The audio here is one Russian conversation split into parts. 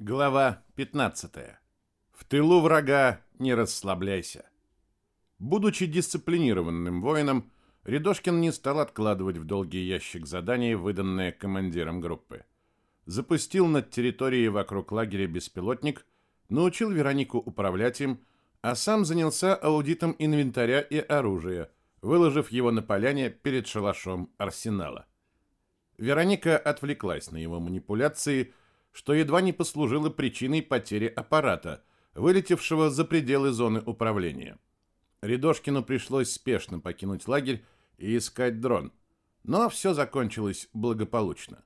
Глава 15. В тылу врага не расслабляйся. Будучи дисциплинированным воином, Рядошкин не стал откладывать в долгий ящик задание, выданное командиром группы. Запустил над территорией вокруг лагеря беспилотник, научил Веронику управлять им, а сам занялся аудитом инвентаря и оружия, выложив его на поляне перед шалашом арсенала. Вероника отвлеклась на его манипуляции – что едва не послужило причиной потери аппарата, вылетевшего за пределы зоны управления. Рядошкину пришлось спешно покинуть лагерь и искать дрон. Но все закончилось благополучно.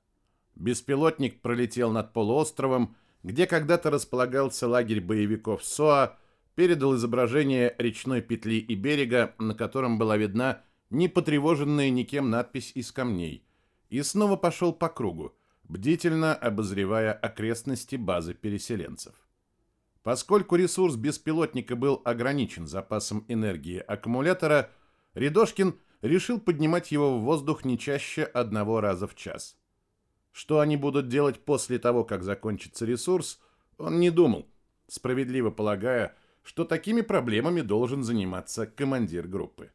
Беспилотник пролетел над полуостровом, где когда-то располагался лагерь боевиков СОА, передал изображение речной петли и берега, на котором была видна непотревоженная никем надпись из камней, и снова пошел по кругу, бдительно обозревая окрестности базы переселенцев. Поскольку ресурс беспилотника был ограничен запасом энергии аккумулятора, Рядошкин решил поднимать его в воздух не чаще одного раза в час. Что они будут делать после того, как закончится ресурс, он не думал, справедливо полагая, что такими проблемами должен заниматься командир группы.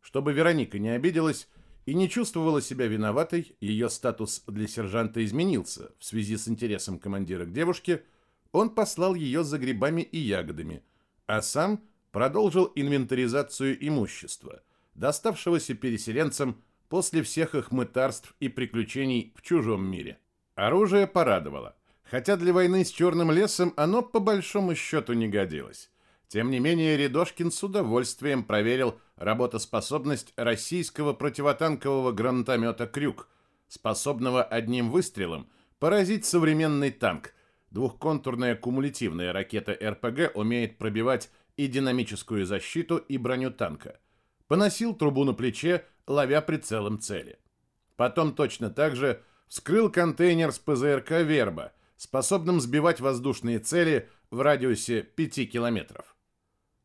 Чтобы Вероника не обиделась, и не чувствовала себя виноватой, ее статус для сержанта изменился в связи с интересом командира к девушке, он послал ее за грибами и ягодами, а сам продолжил инвентаризацию имущества, доставшегося переселенцам после всех их мытарств и приключений в чужом мире. Оружие порадовало, хотя для войны с Черным лесом оно по большому счету не годилось. Тем не менее, Рядошкин с удовольствием проверил работоспособность российского противотанкового гранатомета «Крюк», способного одним выстрелом поразить современный танк. Двухконтурная кумулятивная ракета РПГ умеет пробивать и динамическую защиту, и броню танка. Поносил трубу на плече, ловя прицелом цели. Потом точно так же вскрыл контейнер с ПЗРК «Верба», способным сбивать воздушные цели в радиусе 5 километров.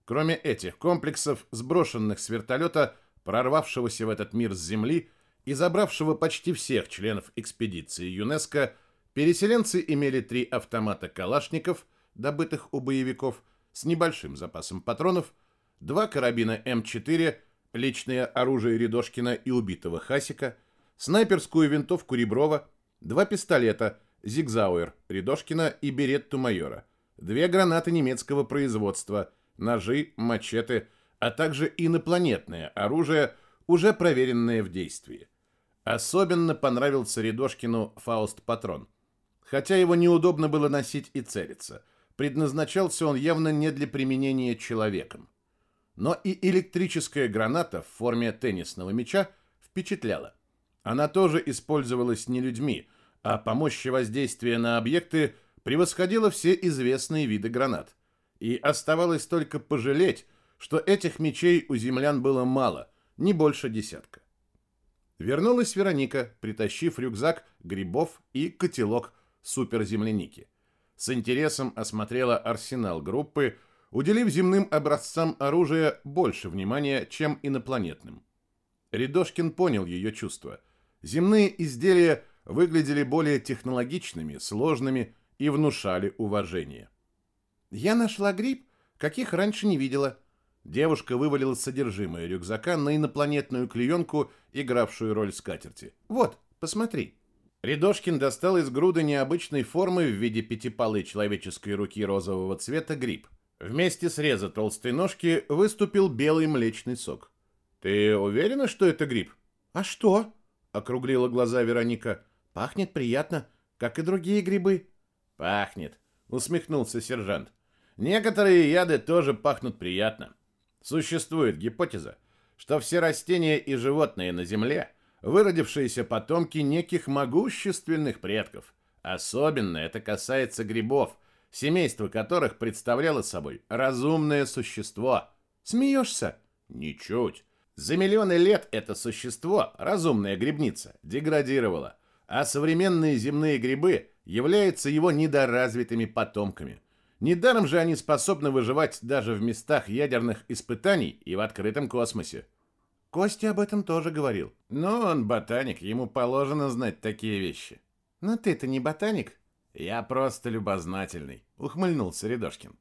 Кроме этих комплексов, сброшенных с вертолета, прорвавшегося в этот мир с Земли и забравшего почти всех членов экспедиции ЮНЕСКО, переселенцы имели три автомата «Калашников», добытых у боевиков, с небольшим запасом патронов, два карабина М4, личное оружие Рядошкина и убитого Хасика, снайперскую винтовку Реброва, два пистолета Зигзауэр Рядошкина и Беретту майора, две гранаты немецкого производства – ножи, мачете, а также инопланетное оружие, уже проверенное в действии. Особенно понравился Рядошкину Фауст-патрон. Хотя его неудобно было носить и целиться. Предназначался он явно не для применения человеком. Но и электрическая граната в форме теннисного мяча впечатляла. Она тоже использовалась не людьми, а по мощи воздействия на объекты превосходила все известные виды гранат – и оставалось только пожалеть, что этих мечей у землян было мало, не больше десятка. Вернулась Вероника, притащив рюкзак, грибов и котелок суперземляники. С интересом осмотрела арсенал группы, уделив земным образцам оружия больше внимания, чем инопланетным. Рядошкин понял ее чувства. Земные изделия выглядели более технологичными, сложными и внушали уважение. Я нашла гриб, каких раньше не видела. Девушка вывалила содержимое рюкзака на инопланетную клеенку, игравшую роль скатерти. Вот, посмотри. Рядошкин достал из груды необычной формы в виде пятипалой человеческой руки розового цвета гриб. Вместе среза толстой ножки выступил белый млечный сок. «Ты уверена, что это гриб?» «А что?» — округлила глаза Вероника. «Пахнет приятно, как и другие грибы». «Пахнет», — усмехнулся сержант. Некоторые яды тоже пахнут приятно. Существует гипотеза, что все растения и животные на Земле выродившиеся потомки неких могущественных предков. Особенно это касается грибов, семейство которых представляло собой разумное существо. Смеешься? Ничуть. За миллионы лет это существо, разумная грибница, деградировало, а современные земные грибы являются его недоразвитыми потомками. Недаром же они способны выживать даже в местах ядерных испытаний и в открытом космосе. Костя об этом тоже говорил. Но он ботаник, ему положено знать такие вещи. Но ты-то не ботаник. Я просто любознательный, ухмыльнулся Рядошкин.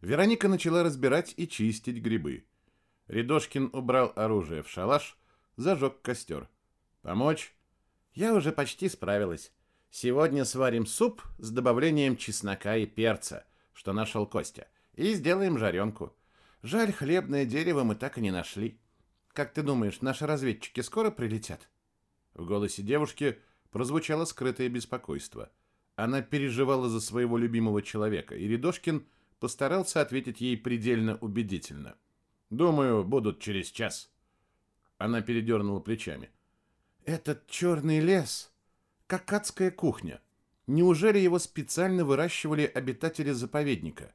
Вероника начала разбирать и чистить грибы. Рядошкин убрал оружие в шалаш, зажег костер. Помочь? Я уже почти справилась. Сегодня сварим суп с добавлением чеснока и перца, что нашел Костя, и сделаем жаренку. Жаль, хлебное дерево мы так и не нашли. Как ты думаешь, наши разведчики скоро прилетят? В голосе девушки прозвучало скрытое беспокойство. Она переживала за своего любимого человека, и Рядошкин постарался ответить ей предельно убедительно. «Думаю, будут через час». Она передернула плечами. «Этот черный лес, как адская кухня. Неужели его специально выращивали обитатели заповедника?»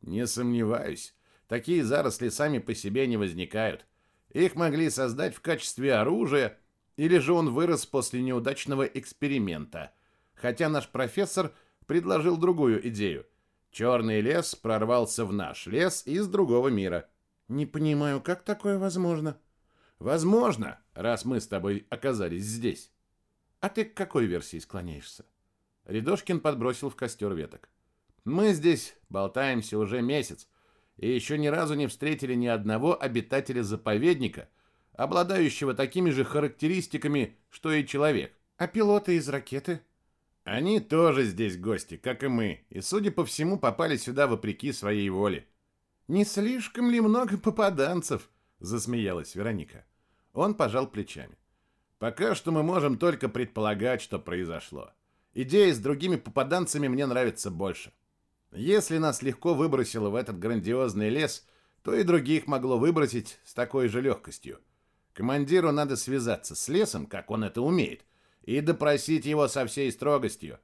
«Не сомневаюсь. Такие заросли сами по себе не возникают. Их могли создать в качестве оружия, или же он вырос после неудачного эксперимента. Хотя наш профессор предложил другую идею. Черный лес прорвался в наш лес из другого мира. Не понимаю, как такое возможно? Возможно, раз мы с тобой оказались здесь. А ты к какой версии склоняешься? Рядошкин подбросил в костер веток. Мы здесь болтаемся уже месяц, и еще ни разу не встретили ни одного обитателя заповедника, обладающего такими же характеристиками, что и человек. А пилоты из ракеты? Они тоже здесь гости, как и мы, и, судя по всему, попали сюда вопреки своей воле. Не слишком ли много попаданцев? засмеялась Вероника. Он пожал плечами. Пока что мы можем только предполагать, что произошло. Идея с другими попаданцами мне нравится больше. Если нас легко выбросило в этот грандиозный лес, то и других могло выбросить с такой же легкостью. Командиру надо связаться с лесом, как он это умеет, и допросить его со всей строгостью.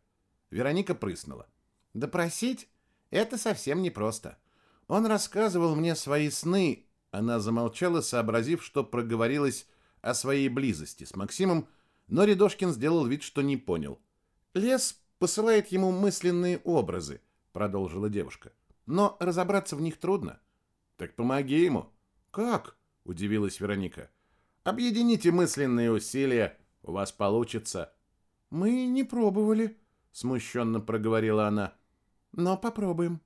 Вероника прыснула. Допросить? Это совсем непросто. Он рассказывал мне свои сны. Она замолчала, сообразив, что проговорилась о своей близости с Максимом, но Рядошкин сделал вид, что не понял. Лес посылает ему мысленные образы, продолжила девушка. Но разобраться в них трудно. Так помоги ему. Как? удивилась Вероника. Объедините мысленные усилия, у вас получится. Мы не пробовали, смущенно проговорила она. Но попробуем.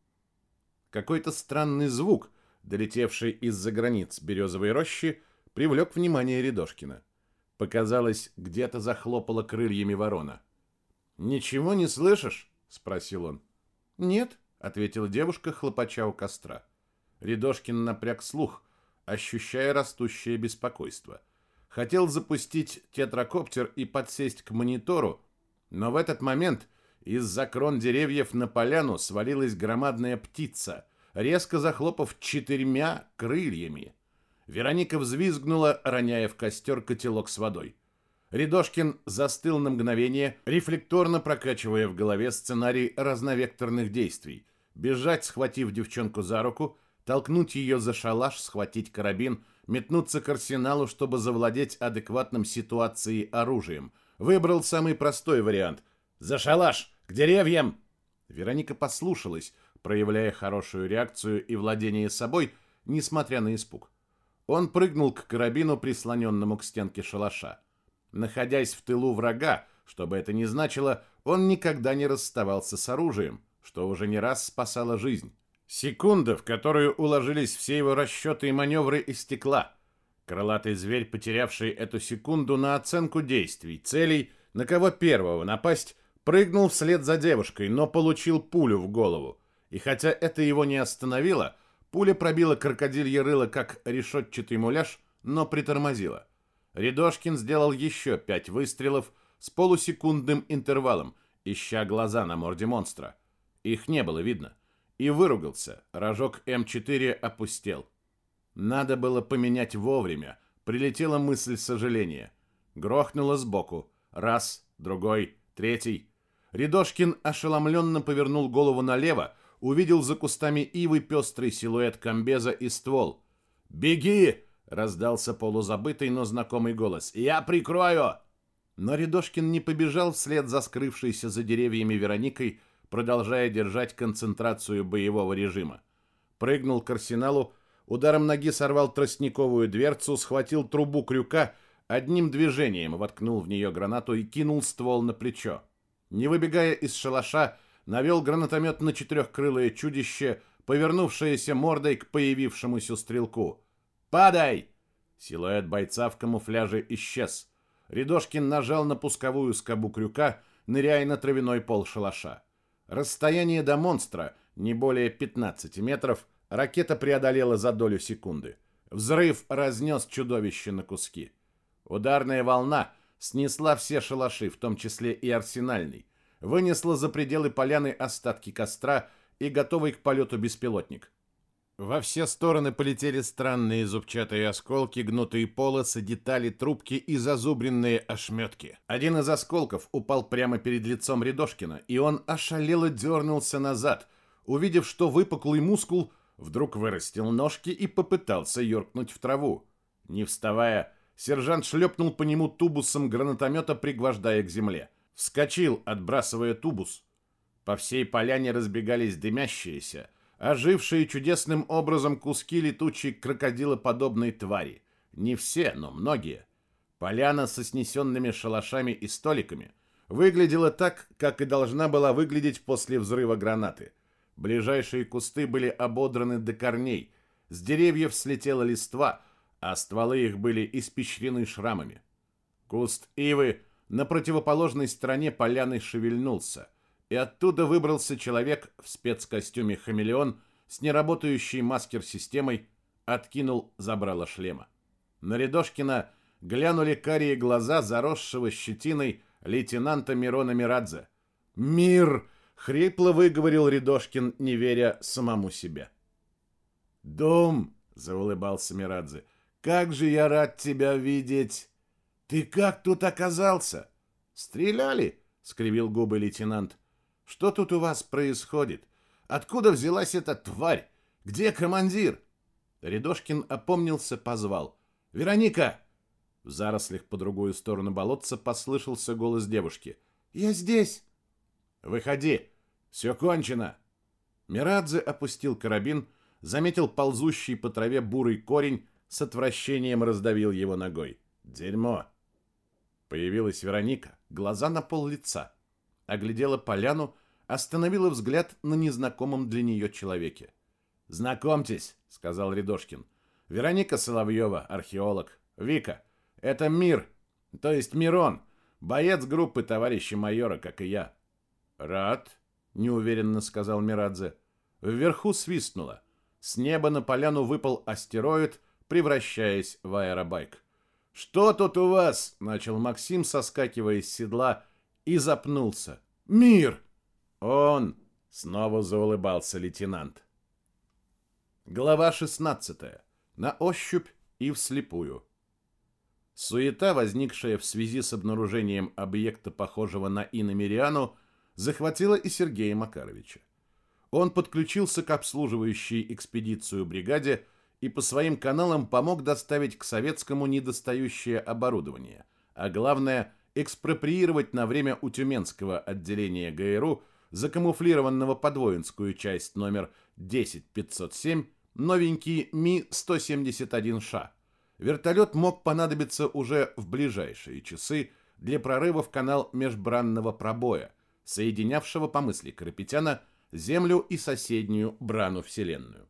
Какой-то странный звук, долетевший из-за границ березовой рощи, привлек внимание Рядошкина. Показалось, где-то захлопала крыльями ворона. «Ничего не слышишь?» — спросил он. «Нет», — ответила девушка, хлопача у костра. Рядошкин напряг слух, ощущая растущее беспокойство. Хотел запустить тетракоптер и подсесть к монитору, но в этот момент из-за крон деревьев на поляну свалилась громадная птица, резко захлопав четырьмя крыльями. Вероника взвизгнула, роняя в костер котелок с водой. Рядошкин застыл на мгновение, рефлекторно прокачивая в голове сценарий разновекторных действий. Бежать, схватив девчонку за руку, толкнуть ее за шалаш, схватить карабин, метнуться к арсеналу, чтобы завладеть адекватным ситуацией оружием. Выбрал самый простой вариант. «За шалаш! К деревьям!» Вероника послушалась, проявляя хорошую реакцию и владение собой, несмотря на испуг. Он прыгнул к карабину, прислоненному к стенке шалаша. Находясь в тылу врага, что бы это ни значило, он никогда не расставался с оружием, что уже не раз спасало жизнь. Секунда, в которую уложились все его расчеты и маневры, истекла. Крылатый зверь, потерявший эту секунду на оценку действий, целей, на кого первого напасть, прыгнул вслед за девушкой, но получил пулю в голову. И хотя это его не остановило, пуля пробила крокодилье рыло, как решетчатый муляж, но притормозила. Рядошкин сделал еще пять выстрелов с полусекундным интервалом, ища глаза на морде монстра. Их не было видно. И выругался. Рожок М4 опустел. Надо было поменять вовремя. Прилетела мысль сожаления. Грохнула сбоку. Раз, другой, третий. Рядошкин ошеломленно повернул голову налево, увидел за кустами ивы пестрый силуэт комбеза и ствол. «Беги!» Раздался полузабытый, но знакомый голос. «Я прикрою!» Но Рядошкин не побежал вслед за скрывшейся за деревьями Вероникой, продолжая держать концентрацию боевого режима. Прыгнул к арсеналу, ударом ноги сорвал тростниковую дверцу, схватил трубу крюка, одним движением воткнул в нее гранату и кинул ствол на плечо. не выбегая из шалаша, навел гранатомет на четырехкрылое чудище, повернувшееся мордой к появившемуся стрелку. «Падай!» Силуэт бойца в камуфляже исчез. Рядошкин нажал на пусковую скобу крюка, ныряя на травяной пол шалаша. Расстояние до монстра, не более 15 метров, ракета преодолела за долю секунды. Взрыв разнес чудовище на куски. Ударная волна снесла все шалаши, в том числе и арсенальный, вынесла за пределы поляны остатки костра и готовый к полету беспилотник. Во все стороны полетели странные зубчатые осколки, гнутые полосы, детали, трубки и зазубренные ошметки. Один из осколков упал прямо перед лицом Рядошкина, и он ошалело дернулся назад, увидев, что выпуклый мускул вдруг вырастил ножки и попытался юркнуть в траву. Не вставая, сержант шлепнул по нему тубусом гранатомета, пригвождая к земле. Вскочил, отбрасывая тубус. По всей поляне разбегались дымящиеся, ожившие чудесным образом куски летучей крокодилоподобной твари. Не все, но многие. Поляна со снесенными шалашами и столиками выглядела так, как и должна была выглядеть после взрыва гранаты. Ближайшие кусты были ободраны до корней, с деревьев слетела листва, а стволы их были испещрены шрамами. Куст ивы на противоположной стороне поляны шевельнулся и оттуда выбрался человек в спецкостюме «Хамелеон» с неработающей маскер-системой, откинул забрало шлема. На Рядошкина глянули карие глаза заросшего щетиной лейтенанта Мирона Мирадзе. «Мир!» — хрипло выговорил Рядошкин, не веря самому себе. «Дом!» — заулыбался Мирадзе. «Как же я рад тебя видеть! Ты как тут оказался?» «Стреляли?» — скривил губы лейтенант. Что тут у вас происходит? Откуда взялась эта тварь? Где командир?» Рядошкин опомнился, позвал. «Вероника!» В зарослях по другую сторону болотца послышался голос девушки. «Я здесь!» «Выходи! Все кончено!» Мирадзе опустил карабин, заметил ползущий по траве бурый корень, с отвращением раздавил его ногой. «Дерьмо!» Появилась Вероника, глаза на пол лица оглядела поляну, остановила взгляд на незнакомом для нее человеке. «Знакомьтесь», — сказал Рядошкин. «Вероника Соловьева, археолог. Вика, это Мир, то есть Мирон, боец группы товарища майора, как и я». «Рад», — неуверенно сказал Мирадзе. Вверху свистнуло. С неба на поляну выпал астероид, превращаясь в аэробайк. «Что тут у вас?» — начал Максим, соскакивая с седла и запнулся. «Мир!» «Он!» — снова заулыбался лейтенант. Глава 16. На ощупь и вслепую. Суета, возникшая в связи с обнаружением объекта, похожего на иномериану, захватила и Сергея Макаровича. Он подключился к обслуживающей экспедицию бригаде и по своим каналам помог доставить к советскому недостающее оборудование, а главное – экспроприировать на время у Тюменского отделения ГРУ, закамуфлированного под воинскую часть номер 10507, новенький Ми-171Ш. Вертолет мог понадобиться уже в ближайшие часы для прорыва в канал межбранного пробоя, соединявшего, по мысли Карапетяна, Землю и соседнюю Брану Вселенную.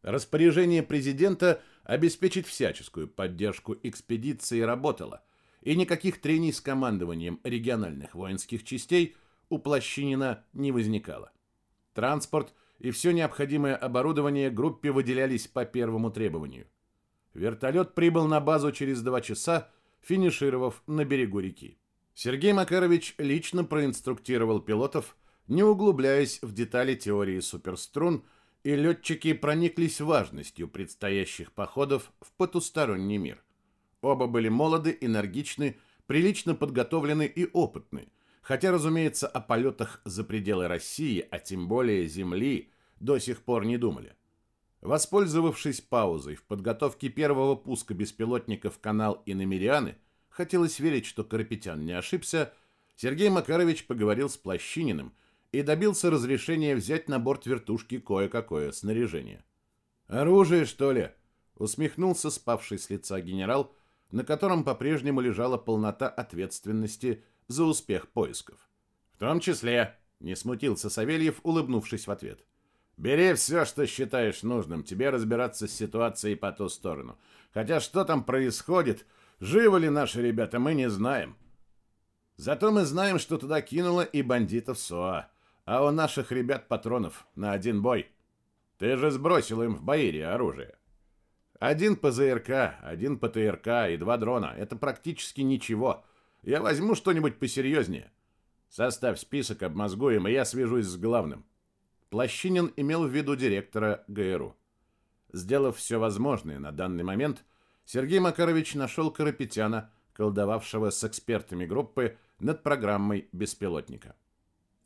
Распоряжение президента обеспечить всяческую поддержку экспедиции работало, и никаких трений с командованием региональных воинских частей у Плащинина не возникало. Транспорт и все необходимое оборудование группе выделялись по первому требованию. Вертолет прибыл на базу через два часа, финишировав на берегу реки. Сергей Макарович лично проинструктировал пилотов, не углубляясь в детали теории суперструн, и летчики прониклись важностью предстоящих походов в потусторонний мир. Оба были молоды, энергичны, прилично подготовлены и опытны, хотя, разумеется, о полетах за пределы России, а тем более Земли, до сих пор не думали. Воспользовавшись паузой в подготовке первого пуска беспилотника в канал Иномерианы, хотелось верить, что Карапетян не ошибся, Сергей Макарович поговорил с Плащининым и добился разрешения взять на борт вертушки кое-какое снаряжение. «Оружие, что ли?» — усмехнулся спавший с лица генерал, на котором по-прежнему лежала полнота ответственности за успех поисков. В том числе, не смутился Савельев, улыбнувшись в ответ. Бери все, что считаешь нужным, тебе разбираться с ситуацией по ту сторону. Хотя что там происходит, живы ли наши ребята, мы не знаем. Зато мы знаем, что туда кинуло и бандитов СОА, а у наших ребят патронов на один бой. Ты же сбросил им в Баире оружие. Один ПЗРК, один ПТРК и два дрона. Это практически ничего. Я возьму что-нибудь посерьезнее. Составь список, обмозгуем, и я свяжусь с главным. Плащинин имел в виду директора ГРУ. Сделав все возможное на данный момент, Сергей Макарович нашел Карапетяна, колдовавшего с экспертами группы над программой беспилотника.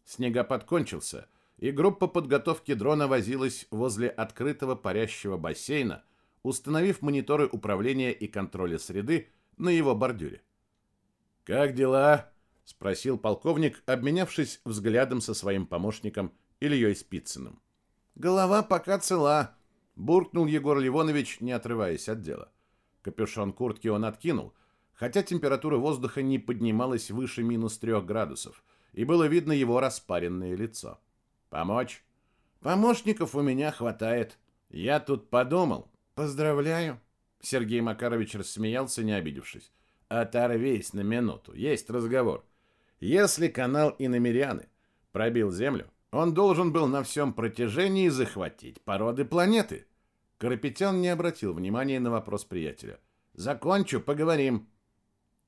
Снегопад кончился, и группа подготовки дрона возилась возле открытого парящего бассейна, установив мониторы управления и контроля среды на его бордюре. «Как дела?» — спросил полковник, обменявшись взглядом со своим помощником Ильей Спицыным. «Голова пока цела», — буркнул Егор Ливонович, не отрываясь от дела. Капюшон куртки он откинул, хотя температура воздуха не поднималась выше минус трех градусов, и было видно его распаренное лицо. «Помочь?» «Помощников у меня хватает. Я тут подумал». «Поздравляю». Сергей Макарович рассмеялся, не обидевшись. «Оторвись на минуту. Есть разговор. Если канал Иномеряны пробил Землю, он должен был на всем протяжении захватить породы планеты». Карапетян не обратил внимания на вопрос приятеля. «Закончу, поговорим».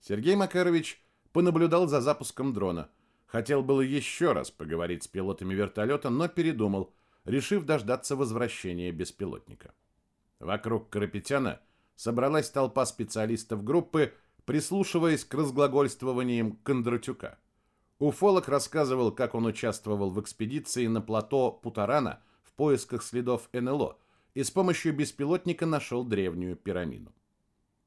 Сергей Макарович понаблюдал за запуском дрона. Хотел было еще раз поговорить с пилотами вертолета, но передумал, решив дождаться возвращения беспилотника. Вокруг Карапетяна собралась толпа специалистов группы, прислушиваясь к разглагольствованиям Кондратюка. Уфолог рассказывал, как он участвовал в экспедиции на плато Путарана в поисках следов НЛО и с помощью беспилотника нашел древнюю пирамиду.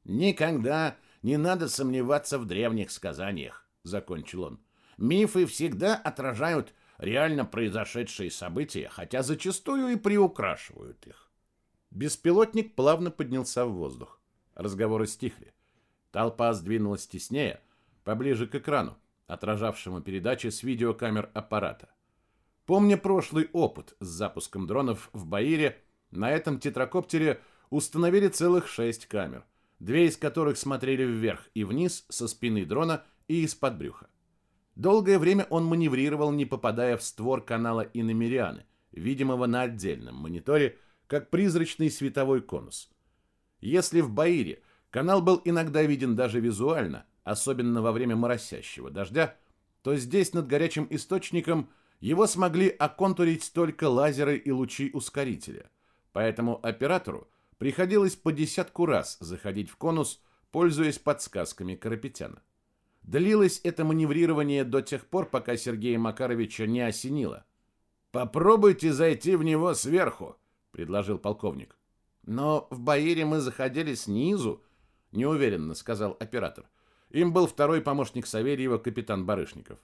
«Никогда не надо сомневаться в древних сказаниях», — закончил он. «Мифы всегда отражают реально произошедшие события, хотя зачастую и приукрашивают их». Беспилотник плавно поднялся в воздух. Разговоры стихли. Толпа сдвинулась теснее, поближе к экрану, отражавшему передачи с видеокамер аппарата. Помня прошлый опыт с запуском дронов в Баире, на этом тетракоптере установили целых шесть камер — две из которых смотрели вверх и вниз со спины дрона и из-под брюха. Долгое время он маневрировал, не попадая в створ канала Иномерианы, видимого на отдельном мониторе, как призрачный световой конус. Если в Баире канал был иногда виден даже визуально, особенно во время моросящего дождя, то здесь над горячим источником его смогли оконтурить только лазеры и лучи ускорителя. Поэтому оператору Приходилось по десятку раз заходить в конус, пользуясь подсказками Карапетяна. Длилось это маневрирование до тех пор, пока Сергея Макаровича не осенило. «Попробуйте зайти в него сверху», — предложил полковник. «Но в Баире мы заходили снизу», — неуверенно сказал оператор. Им был второй помощник Савельева, капитан Барышников.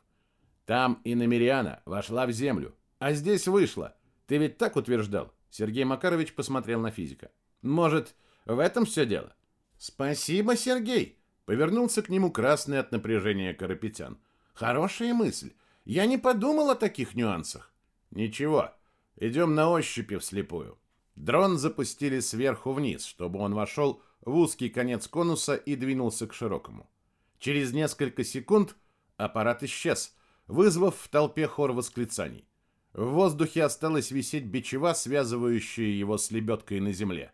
«Там и Намериана вошла в землю, а здесь вышла. Ты ведь так утверждал?» Сергей Макарович посмотрел на физика. Может, в этом все дело? Спасибо, Сергей. Повернулся к нему красный от напряжения Карапетян. Хорошая мысль. Я не подумал о таких нюансах. Ничего, идем на ощупи вслепую. Дрон запустили сверху вниз, чтобы он вошел в узкий конец конуса и двинулся к широкому. Через несколько секунд аппарат исчез, вызвав в толпе хор восклицаний. В воздухе осталась висеть бичева, связывающая его с лебедкой на земле.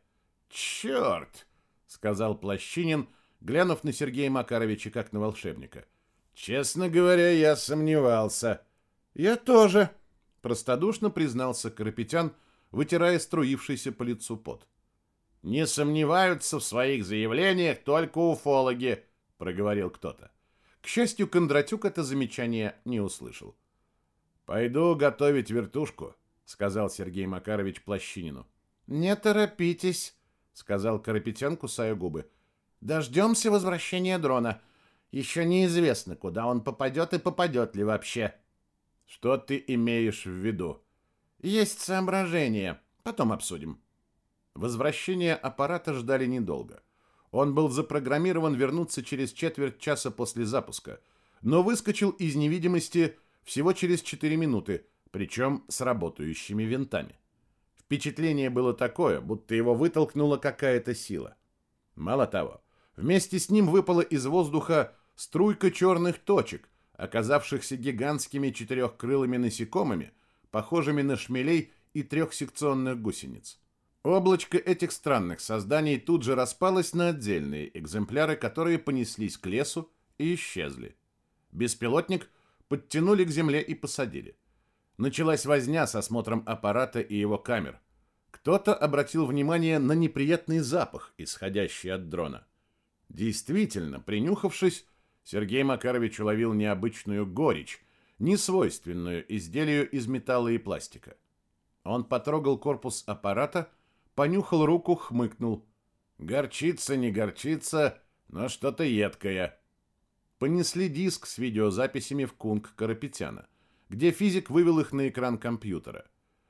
«Черт!» — сказал Плащинин, глянув на Сергея Макаровича как на волшебника. «Честно говоря, я сомневался». «Я тоже», — простодушно признался Карапетян, вытирая струившийся по лицу пот. «Не сомневаются в своих заявлениях только уфологи», — проговорил кто-то. К счастью, Кондратюк это замечание не услышал. «Пойду готовить вертушку», — сказал Сергей Макарович Плащинину. «Не торопитесь», сказал Карапетян, кусая губы. Дождемся возвращения дрона. Еще неизвестно, куда он попадет и попадет ли вообще. Что ты имеешь в виду? Есть соображения. Потом обсудим. Возвращение аппарата ждали недолго. Он был запрограммирован вернуться через четверть часа после запуска, но выскочил из невидимости всего через 4 минуты, причем с работающими винтами. Впечатление было такое, будто его вытолкнула какая-то сила. Мало того, вместе с ним выпала из воздуха струйка черных точек, оказавшихся гигантскими четырехкрылыми насекомыми, похожими на шмелей и трехсекционных гусениц. Облачко этих странных созданий тут же распалось на отдельные экземпляры, которые понеслись к лесу и исчезли. Беспилотник подтянули к земле и посадили. Началась возня с осмотром аппарата и его камер. Кто-то обратил внимание на неприятный запах, исходящий от дрона. Действительно, принюхавшись, Сергей Макарович уловил необычную горечь, несвойственную изделию из металла и пластика. Он потрогал корпус аппарата, понюхал руку, хмыкнул. Горчица, не горчица, но что-то едкое. Понесли диск с видеозаписями в Кунг Карапетяна, где физик вывел их на экран компьютера.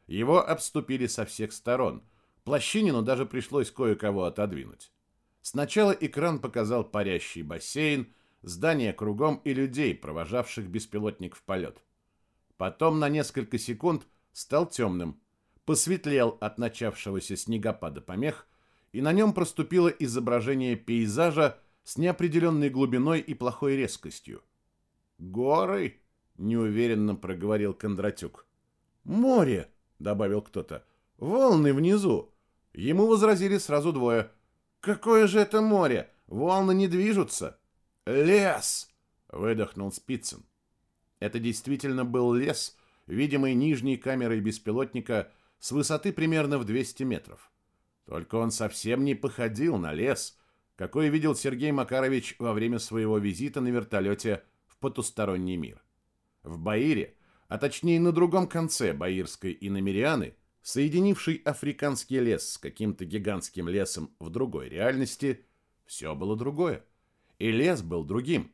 Его обступили со всех сторон. Плащинину даже пришлось кое-кого отодвинуть. Сначала экран показал парящий бассейн, здание кругом и людей, провожавших беспилотник в полет. Потом на несколько секунд стал темным, посветлел от начавшегося снегопада помех, и на нем проступило изображение пейзажа с неопределенной глубиной и плохой резкостью. «Горы?» — неуверенно проговорил Кондратюк. «Море!» — добавил кто-то. «Волны внизу!» Ему возразили сразу двое. «Какое же это море? Волны не движутся!» «Лес!» — выдохнул Спицын. Это действительно был лес, видимый нижней камерой беспилотника с высоты примерно в 200 метров. Только он совсем не походил на лес, какой видел Сергей Макарович во время своего визита на вертолете в потусторонний мир. В Баире, а точнее на другом конце Баирской иномерианы, соединивший африканский лес с каким-то гигантским лесом в другой реальности, все было другое. И лес был другим,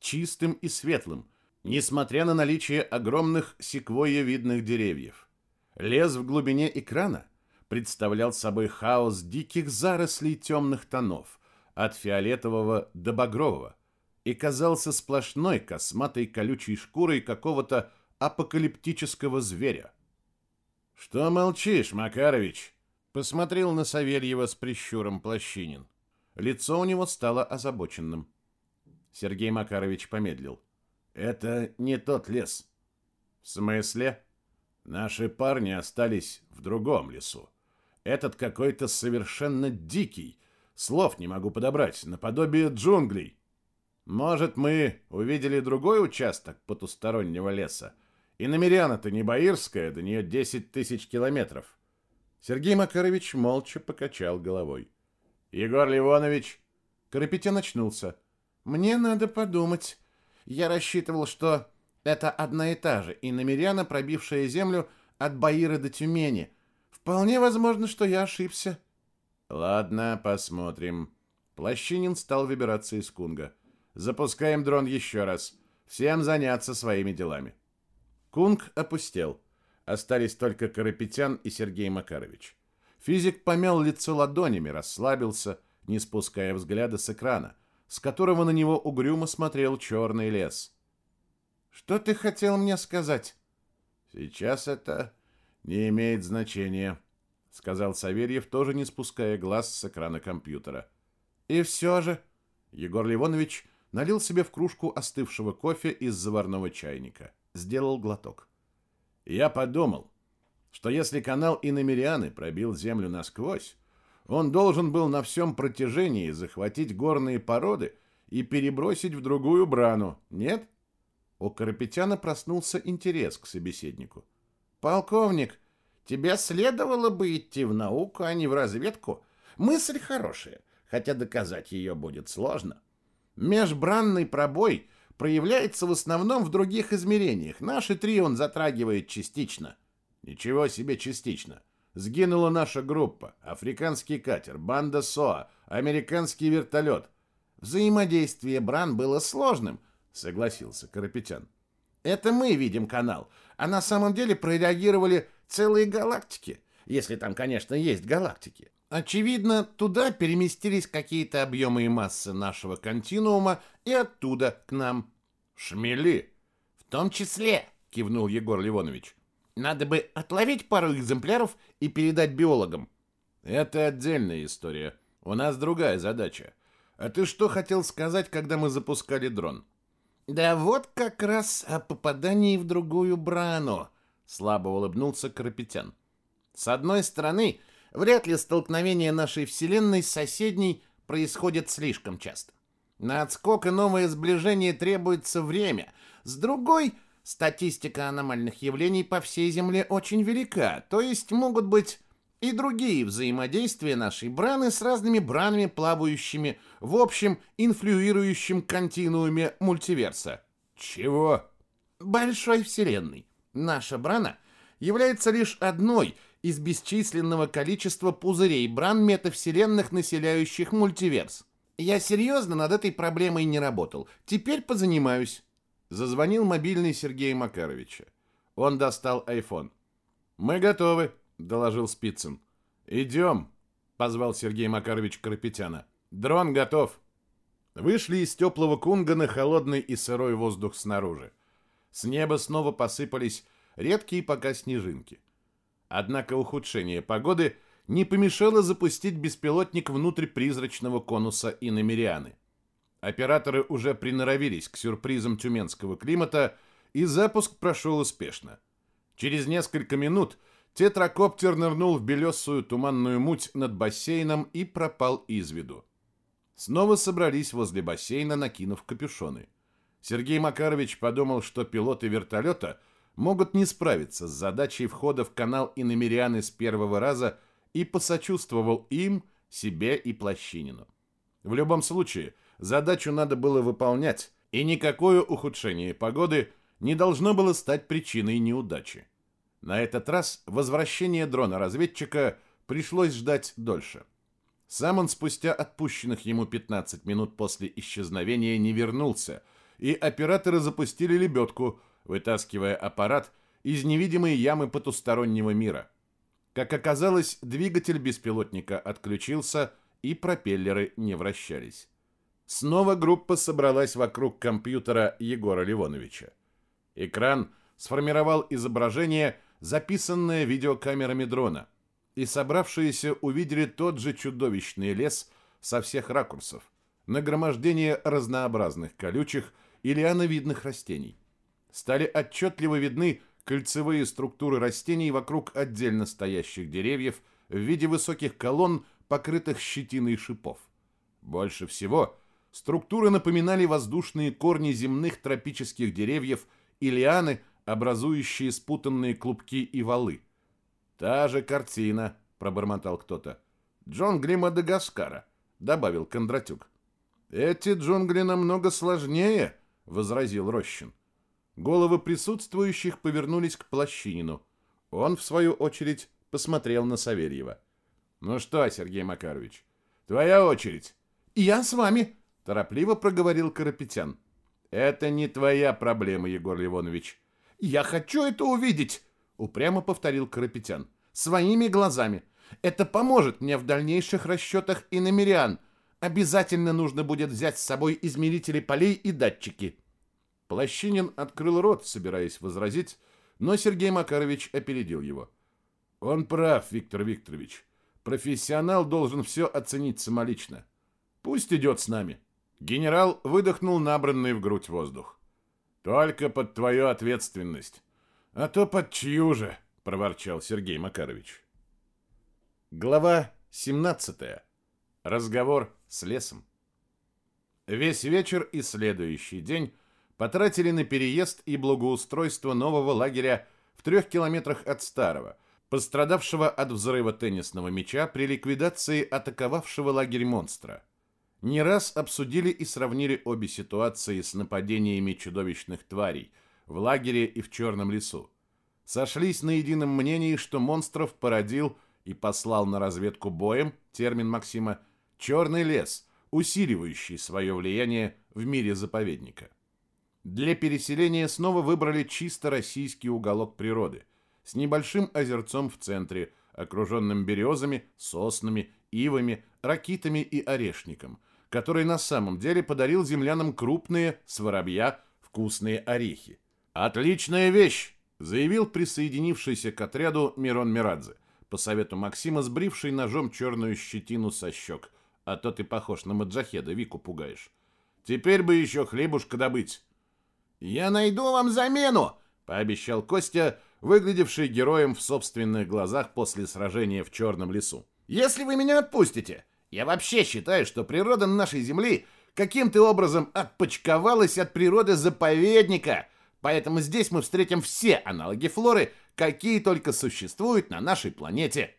чистым и светлым, несмотря на наличие огромных секвойя-видных деревьев. Лес в глубине экрана представлял собой хаос диких зарослей темных тонов, от фиолетового до багрового, и казался сплошной косматой колючей шкурой какого-то апокалиптического зверя. «Что молчишь, Макарович?» — посмотрел на Савельева с прищуром Плащинин. Лицо у него стало озабоченным. Сергей Макарович помедлил. «Это не тот лес». «В смысле?» «Наши парни остались в другом лесу. Этот какой-то совершенно дикий, Слов не могу подобрать, наподобие джунглей. Может, мы увидели другой участок потустороннего леса? И намеряна-то не Баирская, до нее 10 тысяч километров. Сергей Макарович молча покачал головой. Егор Ливонович... Карапетян очнулся. Мне надо подумать. Я рассчитывал, что это одна и та же, и пробившая землю от Баира до Тюмени. Вполне возможно, что я ошибся. Ладно, посмотрим. Плащинин стал выбираться из Кунга. Запускаем дрон еще раз. Всем заняться своими делами. Кунг опустел. Остались только Карапетян и Сергей Макарович. Физик помял лицо ладонями, расслабился, не спуская взгляда с экрана, с которого на него угрюмо смотрел черный лес. «Что ты хотел мне сказать?» «Сейчас это не имеет значения», сказал Савельев, тоже не спуская глаз с экрана компьютера. И все же Егор Ливонович налил себе в кружку остывшего кофе из заварного чайника, сделал глоток. Я подумал, что если канал Иномерианы пробил землю насквозь, он должен был на всем протяжении захватить горные породы и перебросить в другую брану, нет? У Карапетяна проснулся интерес к собеседнику. «Полковник, Тебе следовало бы идти в науку, а не в разведку. Мысль хорошая, хотя доказать ее будет сложно. Межбранный пробой проявляется в основном в других измерениях. Наши три он затрагивает частично. Ничего себе частично. Сгинула наша группа, африканский катер, банда СОА, американский вертолет. Взаимодействие Бран было сложным, согласился Карапетян. Это мы видим канал, а на самом деле прореагировали целые галактики, если там, конечно, есть галактики. Очевидно, туда переместились какие-то объемы и массы нашего континуума и оттуда к нам. Шмели. В том числе, кивнул Егор Ливонович. Надо бы отловить пару экземпляров и передать биологам. Это отдельная история. У нас другая задача. А ты что хотел сказать, когда мы запускали дрон? Да вот как раз о попадании в другую брану, слабо улыбнулся Карапетян. С одной стороны, вряд ли столкновение нашей вселенной с соседней происходит слишком часто. На отскок и новое сближение требуется время. С другой, статистика аномальных явлений по всей Земле очень велика, то есть могут быть и другие взаимодействия нашей браны с разными бранами, плавающими в общем инфлюирующем континууме мультиверса. Чего? Большой вселенной. Наша брана является лишь одной из бесчисленного количества пузырей бран метавселенных, населяющих мультиверс. Я серьезно над этой проблемой не работал. Теперь позанимаюсь. Зазвонил мобильный Сергея Макаровича. Он достал iPhone. Мы готовы, доложил Спицын. «Идем», — позвал Сергей Макарович Карапетяна. «Дрон готов». Вышли из теплого кунга на холодный и сырой воздух снаружи. С неба снова посыпались редкие пока снежинки. Однако ухудшение погоды не помешало запустить беспилотник внутрь призрачного конуса иномерианы. Операторы уже приноровились к сюрпризам тюменского климата, и запуск прошел успешно. Через несколько минут — Тетракоптер нырнул в белесую туманную муть над бассейном и пропал из виду. Снова собрались возле бассейна, накинув капюшоны. Сергей Макарович подумал, что пилоты вертолета могут не справиться с задачей входа в канал Иномерианы с первого раза и посочувствовал им, себе и Плащинину. В любом случае, задачу надо было выполнять, и никакое ухудшение погоды не должно было стать причиной неудачи. На этот раз возвращение дрона-разведчика пришлось ждать дольше. Сам он спустя отпущенных ему 15 минут после исчезновения не вернулся, и операторы запустили лебедку, вытаскивая аппарат из невидимой ямы потустороннего мира. Как оказалось, двигатель беспилотника отключился, и пропеллеры не вращались. Снова группа собралась вокруг компьютера Егора Ливоновича. Экран сформировал изображение – записанное видеокамерами дрона, и собравшиеся увидели тот же чудовищный лес со всех ракурсов, нагромождение разнообразных колючих и лиановидных растений. Стали отчетливо видны кольцевые структуры растений вокруг отдельно стоящих деревьев в виде высоких колонн, покрытых щетиной шипов. Больше всего структуры напоминали воздушные корни земных тропических деревьев и лианы – образующие спутанные клубки и валы. «Та же картина», — пробормотал кто-то. «Джунгли Мадагаскара», — добавил Кондратюк. «Эти джунгли намного сложнее», — возразил Рощин. Головы присутствующих повернулись к Плащинину. Он, в свою очередь, посмотрел на Савельева. «Ну что, Сергей Макарович, твоя очередь». «Я с вами», — торопливо проговорил Карапетян. «Это не твоя проблема, Егор Ливонович. «Я хочу это увидеть!» — упрямо повторил Карапетян. «Своими глазами. Это поможет мне в дальнейших расчетах и намерян. Обязательно нужно будет взять с собой измерители полей и датчики». Плащинин открыл рот, собираясь возразить, но Сергей Макарович опередил его. «Он прав, Виктор Викторович. Профессионал должен все оценить самолично. Пусть идет с нами». Генерал выдохнул набранный в грудь воздух. Только под твою ответственность. А то под чью же, проворчал Сергей Макарович. Глава 17. Разговор с лесом. Весь вечер и следующий день потратили на переезд и благоустройство нового лагеря в трех километрах от старого, пострадавшего от взрыва теннисного мяча при ликвидации атаковавшего лагерь монстра – не раз обсудили и сравнили обе ситуации с нападениями чудовищных тварей в лагере и в Черном лесу. Сошлись на едином мнении, что монстров породил и послал на разведку боем, термин Максима, «черный лес», усиливающий свое влияние в мире заповедника. Для переселения снова выбрали чисто российский уголок природы, с небольшим озерцом в центре, окруженным березами, соснами, ивами, ракитами и орешником – который на самом деле подарил землянам крупные, с воробья, вкусные орехи. Отличная вещь, заявил присоединившийся к отряду Мирон Мирадзе, по совету Максима сбривший ножом черную щетину со щек. А то ты похож на маджахеда, Вику пугаешь. Теперь бы еще хлебушка добыть. Я найду вам замену, пообещал Костя, выглядевший героем в собственных глазах после сражения в Черном лесу. Если вы меня отпустите, я вообще считаю, что природа нашей земли каким-то образом отпочковалась от природы заповедника, поэтому здесь мы встретим все аналоги флоры, какие только существуют на нашей планете.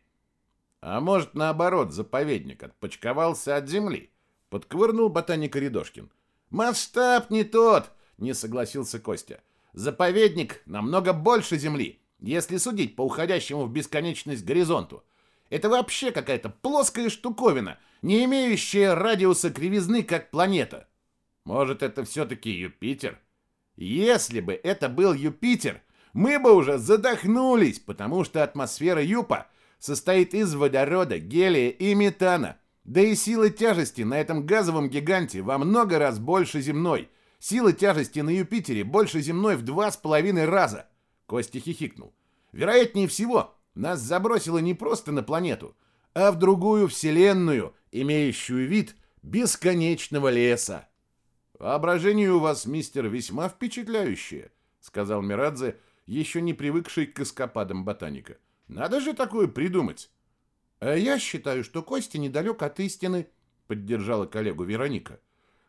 А может, наоборот, заповедник отпочковался от земли? Подковырнул ботаник Рядошкин. Масштаб не тот, не согласился Костя. Заповедник намного больше земли, если судить по уходящему в бесконечность горизонту. Это вообще какая-то плоская штуковина, не имеющая радиуса кривизны, как планета. Может, это все-таки Юпитер? Если бы это был Юпитер, мы бы уже задохнулись, потому что атмосфера Юпа состоит из водорода, гелия и метана. Да и сила тяжести на этом газовом гиганте во много раз больше земной. Сила тяжести на Юпитере больше земной в два с половиной раза. Костя хихикнул. Вероятнее всего, нас забросило не просто на планету, а в другую вселенную, имеющую вид бесконечного леса. «Воображение у вас, мистер, весьма впечатляющее», — сказал Мирадзе, еще не привыкший к эскападам ботаника. «Надо же такое придумать». «А я считаю, что Костя недалек от истины», — поддержала коллегу Вероника.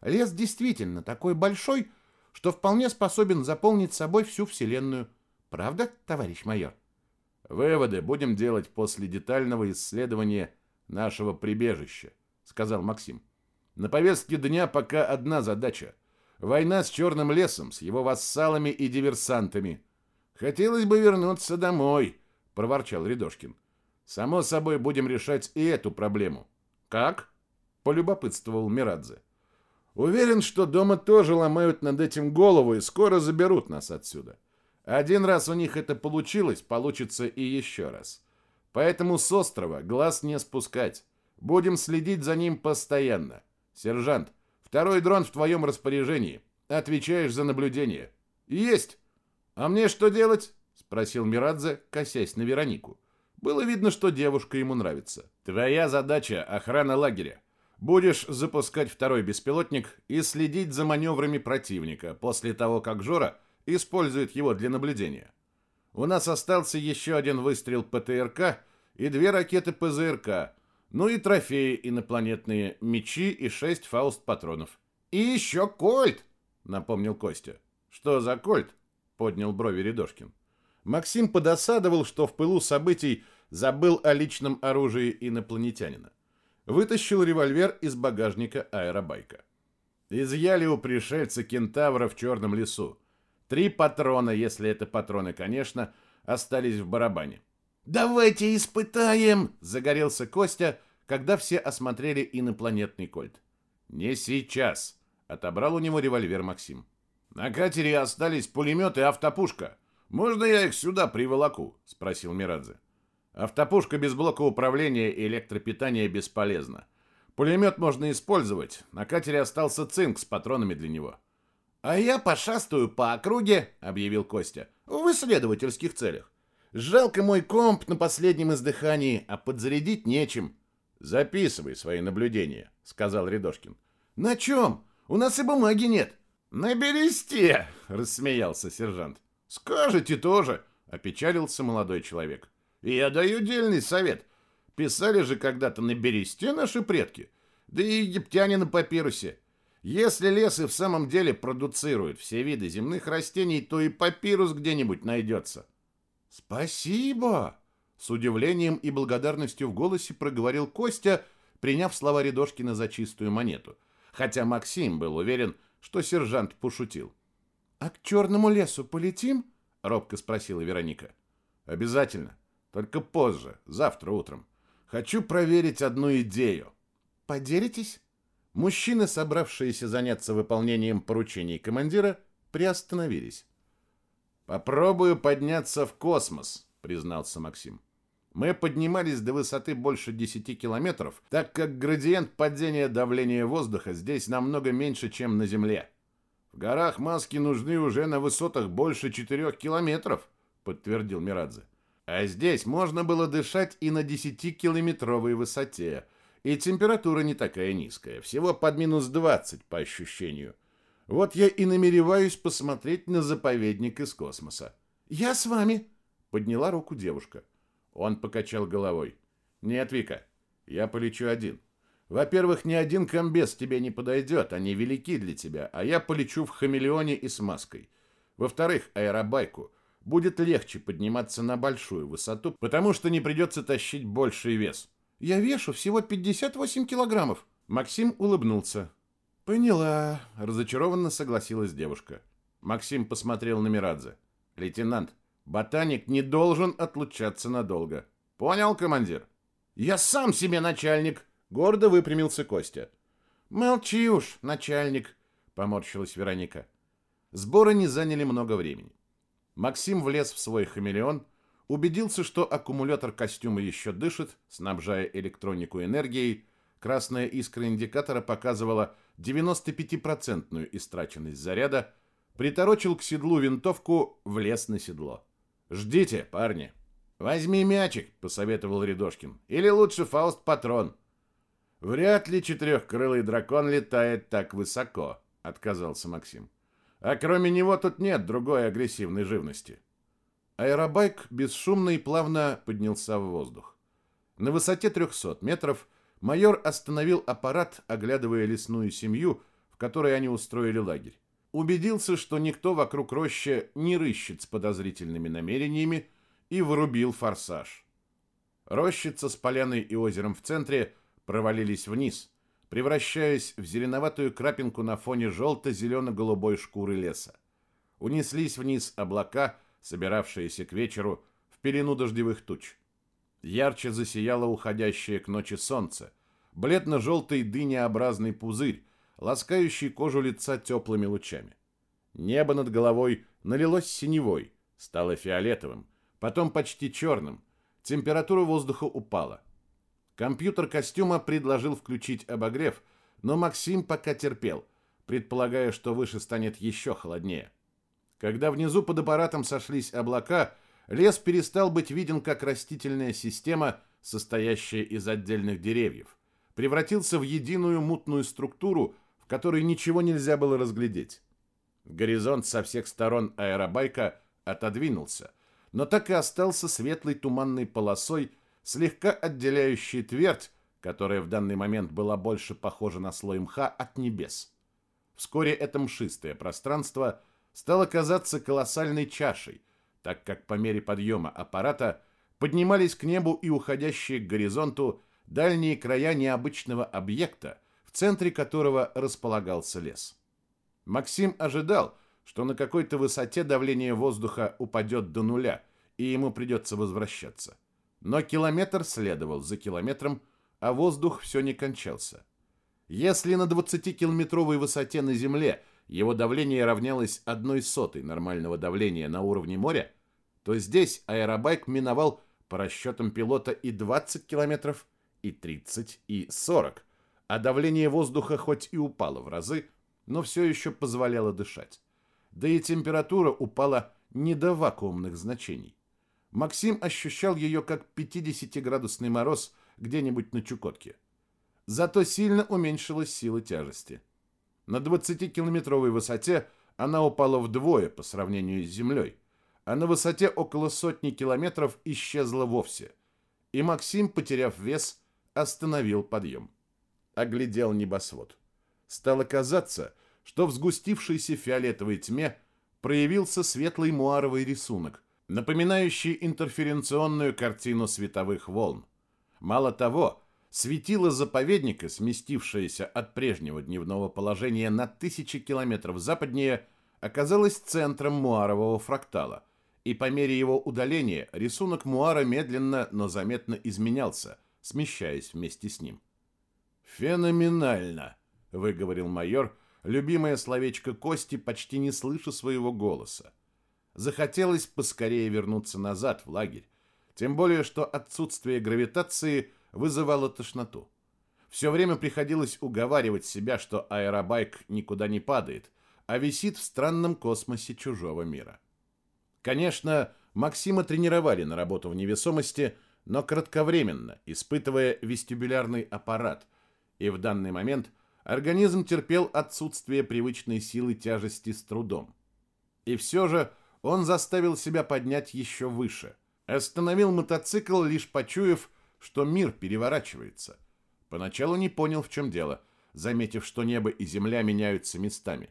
«Лес действительно такой большой, что вполне способен заполнить собой всю Вселенную. Правда, товарищ майор?» Выводы будем делать после детального исследования нашего прибежища, сказал Максим. На повестке дня пока одна задача война с Черным лесом, с его вассалами и диверсантами. Хотелось бы вернуться домой, проворчал Рядошкин. Само собой будем решать и эту проблему. Как? полюбопытствовал Мирадзе. Уверен, что дома тоже ломают над этим голову и скоро заберут нас отсюда. Один раз у них это получилось, получится и еще раз. Поэтому с острова глаз не спускать. Будем следить за ним постоянно. Сержант, второй дрон в твоем распоряжении. Отвечаешь за наблюдение. Есть. А мне что делать? Спросил Мирадзе, косясь на Веронику. Было видно, что девушка ему нравится. Твоя задача — охрана лагеря. Будешь запускать второй беспилотник и следить за маневрами противника после того, как Жора использует его для наблюдения. У нас остался еще один выстрел ПТРК и две ракеты ПЗРК, ну и трофеи инопланетные, мечи и шесть фауст-патронов. «И еще кольт!» — напомнил Костя. «Что за кольт?» — поднял брови Рядошкин. Максим подосадовал, что в пылу событий забыл о личном оружии инопланетянина. Вытащил револьвер из багажника аэробайка. Изъяли у пришельца кентавра в черном лесу. Три патрона, если это патроны, конечно, остались в барабане. «Давайте испытаем!» — загорелся Костя, когда все осмотрели инопланетный кольт. «Не сейчас!» — отобрал у него револьвер Максим. «На катере остались пулемет и автопушка. Можно я их сюда приволоку?» — спросил Мирадзе. «Автопушка без блока управления и электропитания бесполезна. Пулемет можно использовать. На катере остался цинк с патронами для него. «А я пошастаю по округе», — объявил Костя, — «в исследовательских целях. Жалко мой комп на последнем издыхании, а подзарядить нечем». «Записывай свои наблюдения», — сказал Рядошкин. «На чем? У нас и бумаги нет». «На бересте», — рассмеялся сержант. «Скажете тоже», — опечалился молодой человек. «Я даю дельный совет. Писали же когда-то на бересте наши предки, да и египтяне на папирусе. Если лес и в самом деле продуцирует все виды земных растений, то и папирус где-нибудь найдется. Спасибо! С удивлением и благодарностью в голосе проговорил Костя, приняв слова Рядошкина за чистую монету. Хотя Максим был уверен, что сержант пошутил. «А к черному лесу полетим?» — робко спросила Вероника. «Обязательно. Только позже, завтра утром. Хочу проверить одну идею». «Поделитесь?» Мужчины, собравшиеся заняться выполнением поручений командира, приостановились. «Попробую подняться в космос», — признался Максим. «Мы поднимались до высоты больше 10 километров, так как градиент падения давления воздуха здесь намного меньше, чем на Земле. В горах маски нужны уже на высотах больше четырех километров, подтвердил Мирадзе. А здесь можно было дышать и на 10-километровой высоте, и температура не такая низкая, всего под минус 20 по ощущению. Вот я и намереваюсь посмотреть на заповедник из космоса. Я с вами, подняла руку девушка. Он покачал головой. Нет, Вика, я полечу один. Во-первых, ни один комбез тебе не подойдет, они велики для тебя, а я полечу в хамелеоне и с маской. Во-вторых, аэробайку будет легче подниматься на большую высоту, потому что не придется тащить больший вес. Я вешу всего 58 килограммов. Максим улыбнулся. Поняла, разочарованно согласилась девушка. Максим посмотрел на Мирадзе. Лейтенант, ботаник не должен отлучаться надолго. Понял, командир? Я сам себе начальник, гордо выпрямился Костя. Молчи уж, начальник, поморщилась Вероника. Сборы не заняли много времени. Максим влез в свой хамелеон, убедился, что аккумулятор костюма еще дышит, снабжая электронику энергией. Красная искра индикатора показывала 95% истраченность заряда, приторочил к седлу винтовку, влез на седло. «Ждите, парни!» «Возьми мячик», — посоветовал Рядошкин. «Или лучше Фауст-патрон». «Вряд ли четырехкрылый дракон летает так высоко», — отказался Максим. «А кроме него тут нет другой агрессивной живности». Аэробайк бесшумно и плавно поднялся в воздух. На высоте 300 метров майор остановил аппарат, оглядывая лесную семью, в которой они устроили лагерь. Убедился, что никто вокруг рощи не рыщет с подозрительными намерениями, и вырубил форсаж. Рощица с поляной и озером в центре провалились вниз, превращаясь в зеленоватую крапинку на фоне желто-зелено-голубой шкуры леса. Унеслись вниз облака, собиравшиеся к вечеру в пелену дождевых туч. Ярче засияло уходящее к ночи солнце, бледно-желтый дынеобразный пузырь, ласкающий кожу лица теплыми лучами. Небо над головой налилось синевой, стало фиолетовым, потом почти черным. Температура воздуха упала. Компьютер костюма предложил включить обогрев, но Максим пока терпел, предполагая, что выше станет еще холоднее. Когда внизу под аппаратом сошлись облака, лес перестал быть виден как растительная система, состоящая из отдельных деревьев, превратился в единую мутную структуру, в которой ничего нельзя было разглядеть. Горизонт со всех сторон аэробайка отодвинулся – но так и остался светлой туманной полосой, слегка отделяющей твердь, которая в данный момент была больше похожа на слой мха от небес. Вскоре это мшистое пространство стало казаться колоссальной чашей, так как по мере подъема аппарата поднимались к небу и уходящие к горизонту дальние края необычного объекта, в центре которого располагался лес. Максим ожидал, что на какой-то высоте давление воздуха упадет до нуля, и ему придется возвращаться. Но километр следовал за километром, а воздух все не кончался. Если на 20-километровой высоте на Земле его давление равнялось одной сотой нормального давления на уровне моря, то здесь аэробайк миновал по расчетам пилота и 20 километров, и 30, и 40, а давление воздуха хоть и упало в разы, но все еще позволяло дышать да и температура упала не до вакуумных значений. Максим ощущал ее как 50-градусный мороз где-нибудь на Чукотке. Зато сильно уменьшилась сила тяжести. На 20-километровой высоте она упала вдвое по сравнению с Землей, а на высоте около сотни километров исчезла вовсе. И Максим, потеряв вес, остановил подъем. Оглядел небосвод. Стало казаться, что в сгустившейся фиолетовой тьме проявился светлый муаровый рисунок, напоминающий интерференционную картину световых волн. Мало того, светило заповедника, сместившееся от прежнего дневного положения на тысячи километров западнее, оказалось центром муарового фрактала, и по мере его удаления рисунок муара медленно, но заметно изменялся, смещаясь вместе с ним. «Феноменально!» — выговорил майор — любимое словечко Кости, почти не слыша своего голоса. Захотелось поскорее вернуться назад, в лагерь. Тем более, что отсутствие гравитации вызывало тошноту. Все время приходилось уговаривать себя, что аэробайк никуда не падает, а висит в странном космосе чужого мира. Конечно, Максима тренировали на работу в невесомости, но кратковременно, испытывая вестибулярный аппарат, и в данный момент организм терпел отсутствие привычной силы тяжести с трудом. И все же он заставил себя поднять еще выше. Остановил мотоцикл, лишь почуяв, что мир переворачивается. Поначалу не понял, в чем дело, заметив, что небо и земля меняются местами.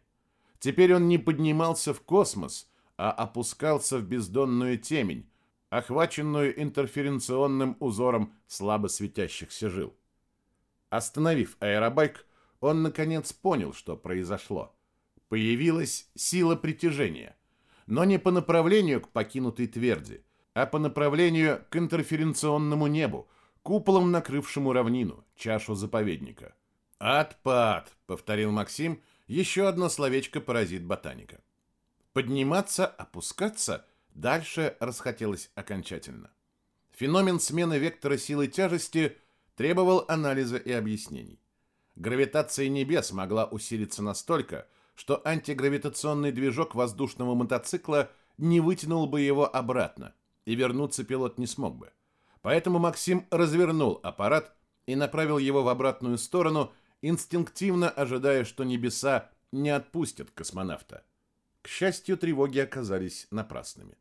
Теперь он не поднимался в космос, а опускался в бездонную темень, охваченную интерференционным узором слабо светящихся жил. Остановив аэробайк, он наконец понял, что произошло. Появилась сила притяжения, но не по направлению к покинутой тверди, а по направлению к интерференционному небу, куполом накрывшему равнину, чашу заповедника. «Отпад!» — повторил Максим, еще одно словечко поразит ботаника. Подниматься, опускаться дальше расхотелось окончательно. Феномен смены вектора силы тяжести требовал анализа и объяснений. Гравитация небес могла усилиться настолько, что антигравитационный движок воздушного мотоцикла не вытянул бы его обратно, и вернуться пилот не смог бы. Поэтому Максим развернул аппарат и направил его в обратную сторону, инстинктивно ожидая, что небеса не отпустят космонавта. К счастью, тревоги оказались напрасными.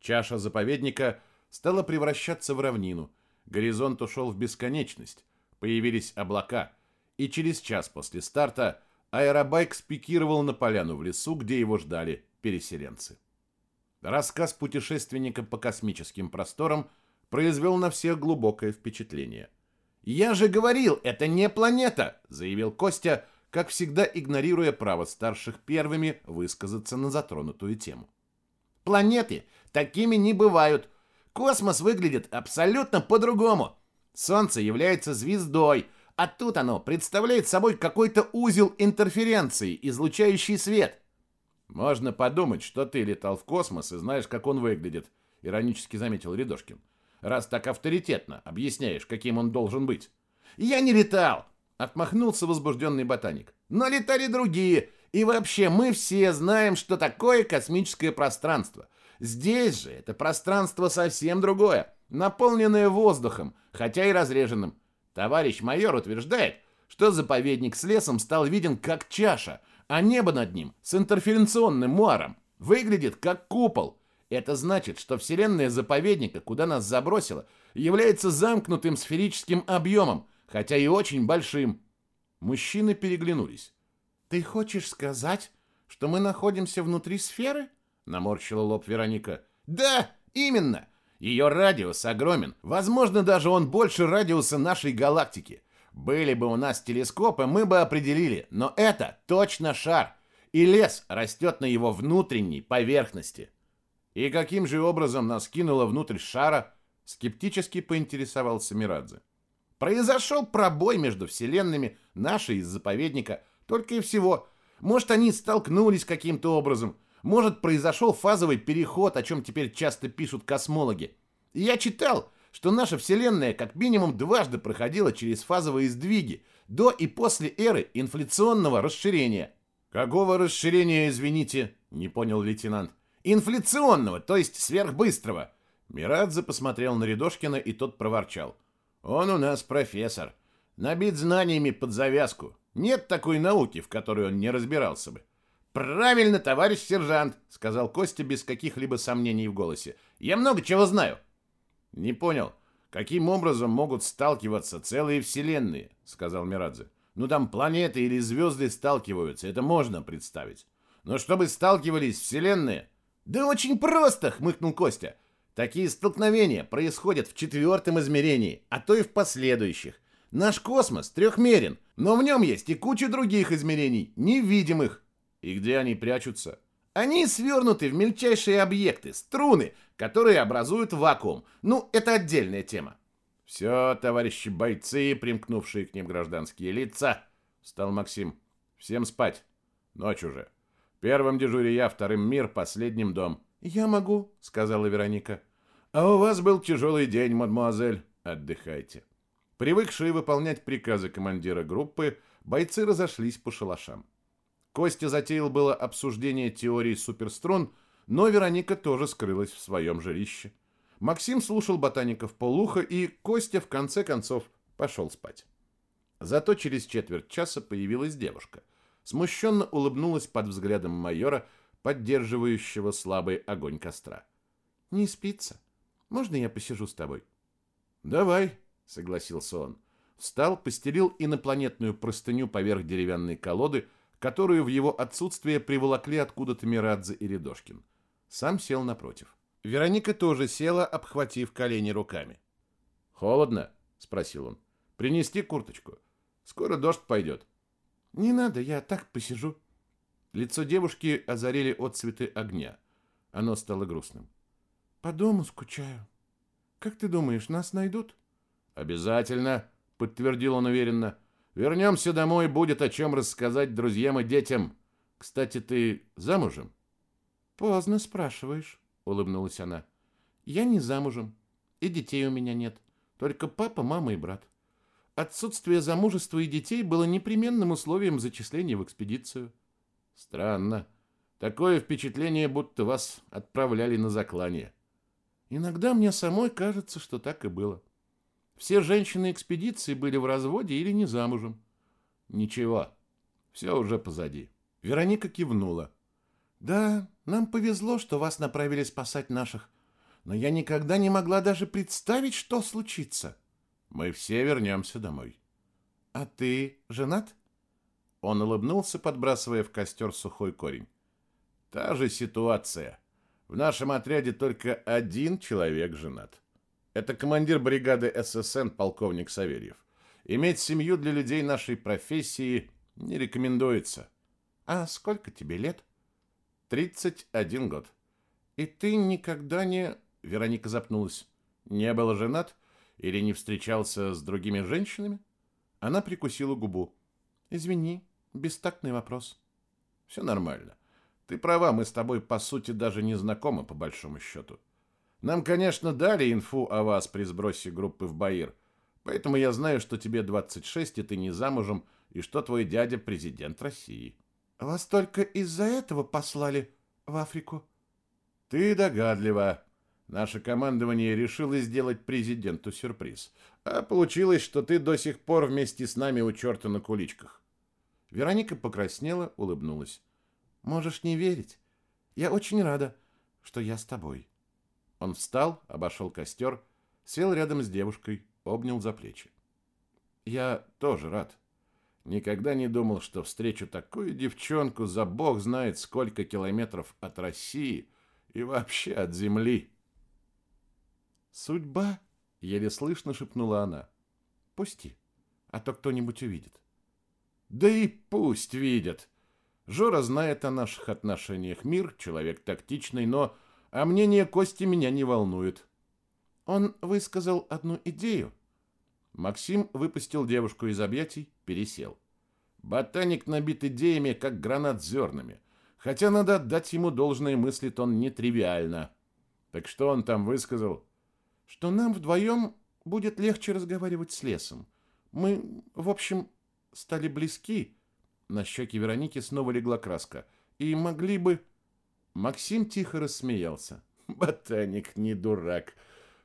Чаша заповедника стала превращаться в равнину, горизонт ушел в бесконечность, появились облака, и через час после старта аэробайк спикировал на поляну в лесу, где его ждали переселенцы. Рассказ путешественника по космическим просторам произвел на всех глубокое впечатление. «Я же говорил, это не планета!» — заявил Костя, как всегда игнорируя право старших первыми высказаться на затронутую тему. «Планеты такими не бывают. Космос выглядит абсолютно по-другому. Солнце является звездой, а тут оно представляет собой какой-то узел интерференции, излучающий свет. Можно подумать, что ты летал в космос и знаешь, как он выглядит, иронически заметил Рядошкин. Раз так авторитетно объясняешь, каким он должен быть. Я не летал, отмахнулся возбужденный ботаник. Но летали другие, и вообще мы все знаем, что такое космическое пространство. Здесь же это пространство совсем другое, наполненное воздухом, хотя и разреженным. Товарищ майор утверждает, что заповедник с лесом стал виден как чаша, а небо над ним с интерференционным муаром выглядит как купол. Это значит, что вселенная заповедника, куда нас забросило, является замкнутым сферическим объемом, хотя и очень большим. Мужчины переглянулись. «Ты хочешь сказать, что мы находимся внутри сферы?» наморщила лоб Вероника. «Да, именно!» Ее радиус огромен. Возможно, даже он больше радиуса нашей галактики. Были бы у нас телескопы, мы бы определили, но это точно шар, и лес растет на его внутренней поверхности. И каким же образом нас кинуло внутрь шара? Скептически поинтересовался Мирадзе. Произошел пробой между вселенными, нашей из заповедника, только и всего. Может, они столкнулись каким-то образом, может, произошел фазовый переход, о чем теперь часто пишут космологи. Я читал, что наша Вселенная как минимум дважды проходила через фазовые сдвиги до и после эры инфляционного расширения. Какого расширения, извините? Не понял лейтенант. Инфляционного, то есть сверхбыстрого. Мирадзе посмотрел на Рядошкина, и тот проворчал. Он у нас профессор. Набит знаниями под завязку. Нет такой науки, в которой он не разбирался бы. «Правильно, товарищ сержант», — сказал Костя без каких-либо сомнений в голосе. «Я много чего знаю». «Не понял, каким образом могут сталкиваться целые вселенные?» — сказал Мирадзе. «Ну там планеты или звезды сталкиваются, это можно представить. Но чтобы сталкивались вселенные...» «Да очень просто!» — хмыкнул Костя. «Такие столкновения происходят в четвертом измерении, а то и в последующих. Наш космос трехмерен, но в нем есть и куча других измерений, невидимых. И где они прячутся? Они свернуты в мельчайшие объекты, струны, которые образуют вакуум. Ну, это отдельная тема. Все, товарищи бойцы, примкнувшие к ним гражданские лица, стал Максим. Всем спать. Ночь уже. Первым дежуре я, вторым мир, последним дом. Я могу, сказала Вероника. А у вас был тяжелый день, мадемуазель. Отдыхайте. Привыкшие выполнять приказы командира группы, бойцы разошлись по шалашам. Костя затеял было обсуждение теории суперструн, но Вероника тоже скрылась в своем жилище. Максим слушал ботаников полуха, и Костя в конце концов пошел спать. Зато через четверть часа появилась девушка. Смущенно улыбнулась под взглядом майора, поддерживающего слабый огонь костра. «Не спится. Можно я посижу с тобой?» «Давай», — согласился он. Встал, постелил инопланетную простыню поверх деревянной колоды, которую в его отсутствие приволокли откуда-то Мирадзе и Рядошкин. Сам сел напротив. Вероника тоже села, обхватив колени руками. «Холодно?» — спросил он. «Принести курточку? Скоро дождь пойдет». «Не надо, я так посижу». Лицо девушки озарили отцветы огня. Оно стало грустным. «По дому скучаю. Как ты думаешь, нас найдут?» «Обязательно», — подтвердил он уверенно. Вернемся домой, будет о чем рассказать друзьям и детям. Кстати, ты замужем? Поздно спрашиваешь, улыбнулась она. Я не замужем, и детей у меня нет. Только папа, мама и брат. Отсутствие замужества и детей было непременным условием зачисления в экспедицию. Странно. Такое впечатление, будто вас отправляли на заклание. Иногда мне самой кажется, что так и было. Все женщины экспедиции были в разводе или не замужем. Ничего, все уже позади. Вероника кивнула. Да, нам повезло, что вас направили спасать наших. Но я никогда не могла даже представить, что случится. Мы все вернемся домой. А ты женат? Он улыбнулся, подбрасывая в костер сухой корень. Та же ситуация. В нашем отряде только один человек женат. Это командир бригады ССН полковник Савельев. Иметь семью для людей нашей профессии не рекомендуется. А сколько тебе лет? 31 год. И ты никогда не... Вероника запнулась. Не был женат или не встречался с другими женщинами? Она прикусила губу. Извини, бестактный вопрос. Все нормально. Ты права, мы с тобой по сути даже не знакомы по большому счету. Нам, конечно, дали инфу о вас при сбросе группы в Баир, поэтому я знаю, что тебе 26, и ты не замужем, и что твой дядя президент России. Вас только из-за этого послали в Африку? Ты догадлива. Наше командование решило сделать президенту сюрприз. А получилось, что ты до сих пор вместе с нами у черта на куличках. Вероника покраснела, улыбнулась. Можешь не верить. Я очень рада, что я с тобой. Он встал, обошел костер, сел рядом с девушкой, обнял за плечи. Я тоже рад. Никогда не думал, что встречу такую девчонку за бог знает сколько километров от России и вообще от земли. Судьба, еле слышно шепнула она. Пусти, а то кто-нибудь увидит. Да и пусть видят. Жора знает о наших отношениях. Мир человек тактичный, но а мнение Кости меня не волнует. Он высказал одну идею. Максим выпустил девушку из объятий, пересел. Ботаник набит идеями, как гранат зернами. Хотя надо отдать ему должное, мыслит он нетривиально. Так что он там высказал? Что нам вдвоем будет легче разговаривать с лесом. Мы, в общем, стали близки. На щеке Вероники снова легла краска. И могли бы... Максим тихо рассмеялся. Ботаник не дурак.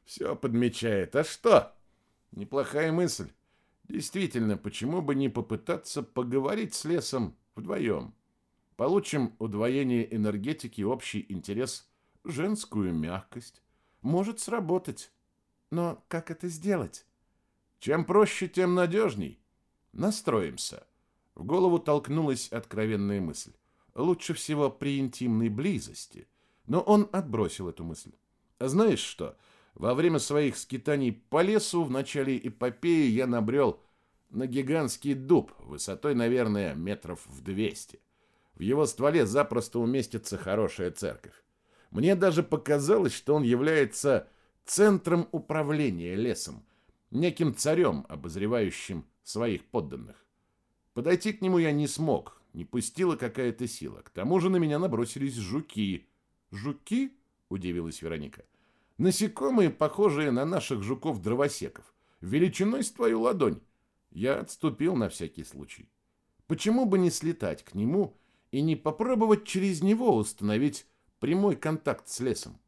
Все подмечает. А что? Неплохая мысль. Действительно, почему бы не попытаться поговорить с лесом вдвоем? Получим удвоение энергетики, общий интерес, женскую мягкость. Может сработать. Но как это сделать? Чем проще, тем надежней. Настроимся. В голову толкнулась откровенная мысль лучше всего при интимной близости. Но он отбросил эту мысль. А знаешь что? Во время своих скитаний по лесу в начале эпопеи я набрел на гигантский дуб высотой, наверное, метров в 200. В его стволе запросто уместится хорошая церковь. Мне даже показалось, что он является центром управления лесом, неким царем, обозревающим своих подданных. Подойти к нему я не смог, не пустила какая-то сила. К тому же на меня набросились жуки. «Жуки?» – удивилась Вероника. «Насекомые, похожие на наших жуков-дровосеков, величиной с твою ладонь». Я отступил на всякий случай. Почему бы не слетать к нему и не попробовать через него установить прямой контакт с лесом?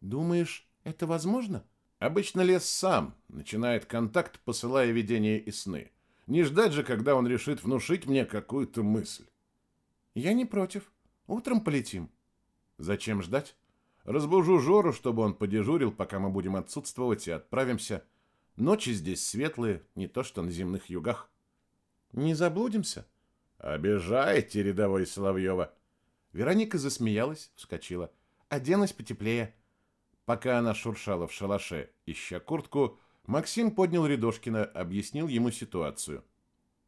Думаешь, это возможно? Обычно лес сам начинает контакт, посылая видения и сны. Не ждать же, когда он решит внушить мне какую-то мысль. Я не против. Утром полетим. Зачем ждать? Разбужу Жору, чтобы он подежурил, пока мы будем отсутствовать, и отправимся. Ночи здесь светлые, не то что на земных югах. Не заблудимся? Обижаете, рядовой Соловьева. Вероника засмеялась, вскочила. Оденусь потеплее. Пока она шуршала в шалаше, ища куртку, Максим поднял Рядошкина, объяснил ему ситуацию.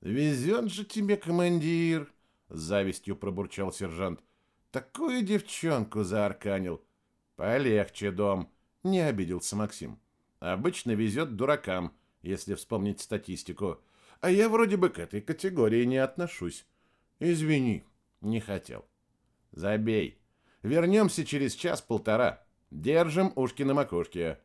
«Везет же тебе, командир!» — завистью пробурчал сержант. «Такую девчонку заарканил!» «Полегче, дом!» — не обиделся Максим. «Обычно везет дуракам, если вспомнить статистику. А я вроде бы к этой категории не отношусь. Извини, не хотел. Забей. Вернемся через час-полтора. Держим ушки на макушке.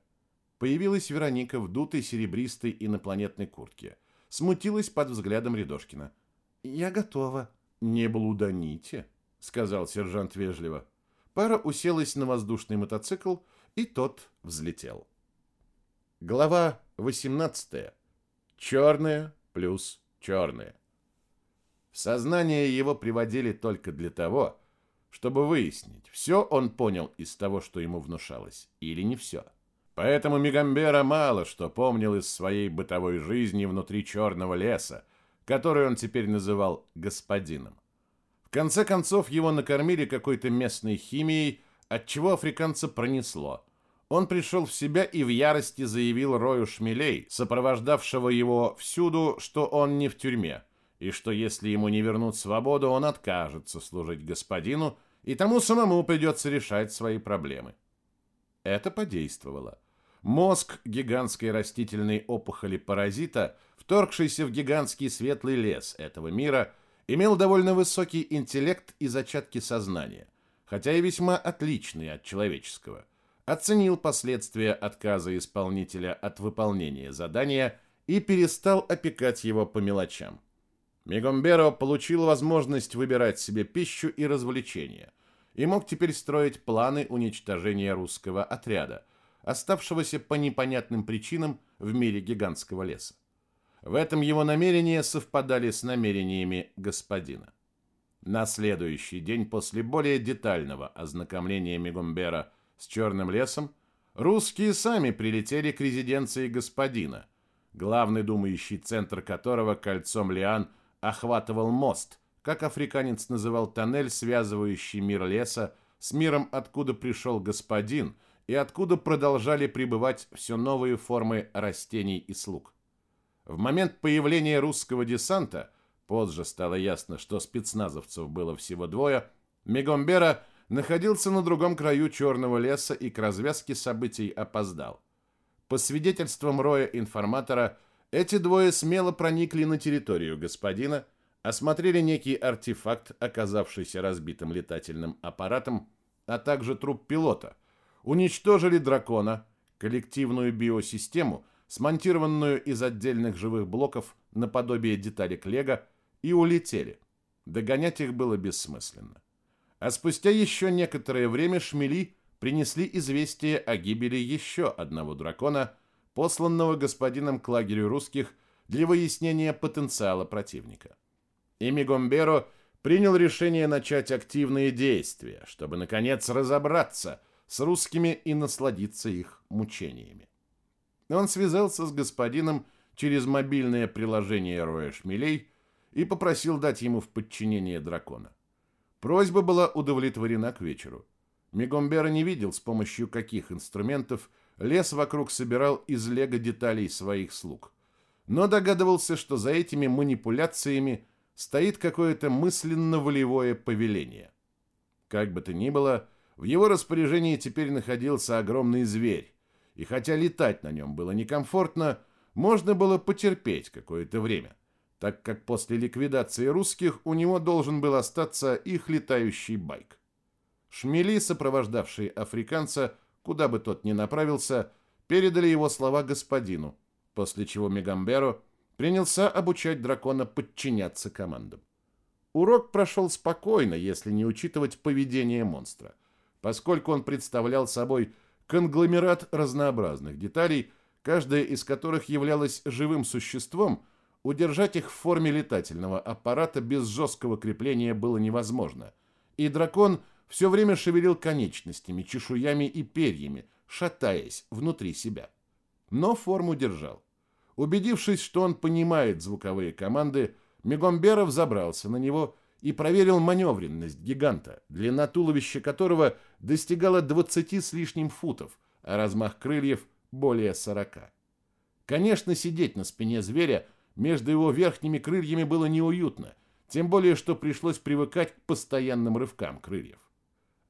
Появилась Вероника в дутой серебристой инопланетной куртке. Смутилась под взглядом Рядошкина. «Я готова». «Не блуданите», — сказал сержант вежливо. Пара уселась на воздушный мотоцикл, и тот взлетел. Глава 18. Черное плюс черное. В сознание его приводили только для того, чтобы выяснить, все он понял из того, что ему внушалось, или не все. Поэтому Мегамбера мало что помнил из своей бытовой жизни внутри черного леса, который он теперь называл господином. В конце концов, его накормили какой-то местной химией, от чего африканца пронесло. Он пришел в себя и в ярости заявил Рою Шмелей, сопровождавшего его всюду, что он не в тюрьме, и что если ему не вернут свободу, он откажется служить господину, и тому самому придется решать свои проблемы. Это подействовало. Мозг гигантской растительной опухоли-паразита, вторгшийся в гигантский светлый лес этого мира, имел довольно высокий интеллект и зачатки сознания, хотя и весьма отличные от человеческого. Оценил последствия отказа исполнителя от выполнения задания и перестал опекать его по мелочам. Мегомберо получил возможность выбирать себе пищу и развлечения и мог теперь строить планы уничтожения русского отряда – оставшегося по непонятным причинам в мире гигантского леса. В этом его намерения совпадали с намерениями господина. На следующий день после более детального ознакомления Мегумбера с Черным лесом русские сами прилетели к резиденции господина, главный думающий центр которого кольцом лиан охватывал мост, как африканец называл тоннель, связывающий мир леса с миром, откуда пришел господин – и откуда продолжали прибывать все новые формы растений и слуг. В момент появления русского десанта, позже стало ясно, что спецназовцев было всего двое, Мегомбера находился на другом краю Черного леса и к развязке событий опоздал. По свидетельствам Роя-информатора, эти двое смело проникли на территорию господина, осмотрели некий артефакт, оказавшийся разбитым летательным аппаратом, а также труп пилота – уничтожили дракона, коллективную биосистему, смонтированную из отдельных живых блоков наподобие деталек Лего, и улетели. Догонять их было бессмысленно. А спустя еще некоторое время шмели принесли известие о гибели еще одного дракона, посланного господином к лагерю русских для выяснения потенциала противника. И Мигомберо принял решение начать активные действия, чтобы, наконец, разобраться – с русскими и насладиться их мучениями. Он связался с господином через мобильное приложение Роя Шмелей и попросил дать ему в подчинение дракона. Просьба была удовлетворена к вечеру. Мегомбера не видел, с помощью каких инструментов лес вокруг собирал из лего деталей своих слуг, но догадывался, что за этими манипуляциями стоит какое-то мысленно-волевое повеление. Как бы то ни было, в его распоряжении теперь находился огромный зверь, и хотя летать на нем было некомфортно, можно было потерпеть какое-то время, так как после ликвидации русских у него должен был остаться их летающий байк. Шмели, сопровождавшие африканца, куда бы тот ни направился, передали его слова господину, после чего Мегамберо принялся обучать дракона подчиняться командам. Урок прошел спокойно, если не учитывать поведение монстра, поскольку он представлял собой конгломерат разнообразных деталей, каждая из которых являлась живым существом, удержать их в форме летательного аппарата без жесткого крепления было невозможно. И дракон все время шевелил конечностями, чешуями и перьями, шатаясь внутри себя. Но форму держал. Убедившись, что он понимает звуковые команды, Мегомберов забрался на него и проверил маневренность гиганта, длина туловища которого достигала 20 с лишним футов, а размах крыльев более 40. Конечно, сидеть на спине зверя между его верхними крыльями было неуютно, тем более что пришлось привыкать к постоянным рывкам крыльев.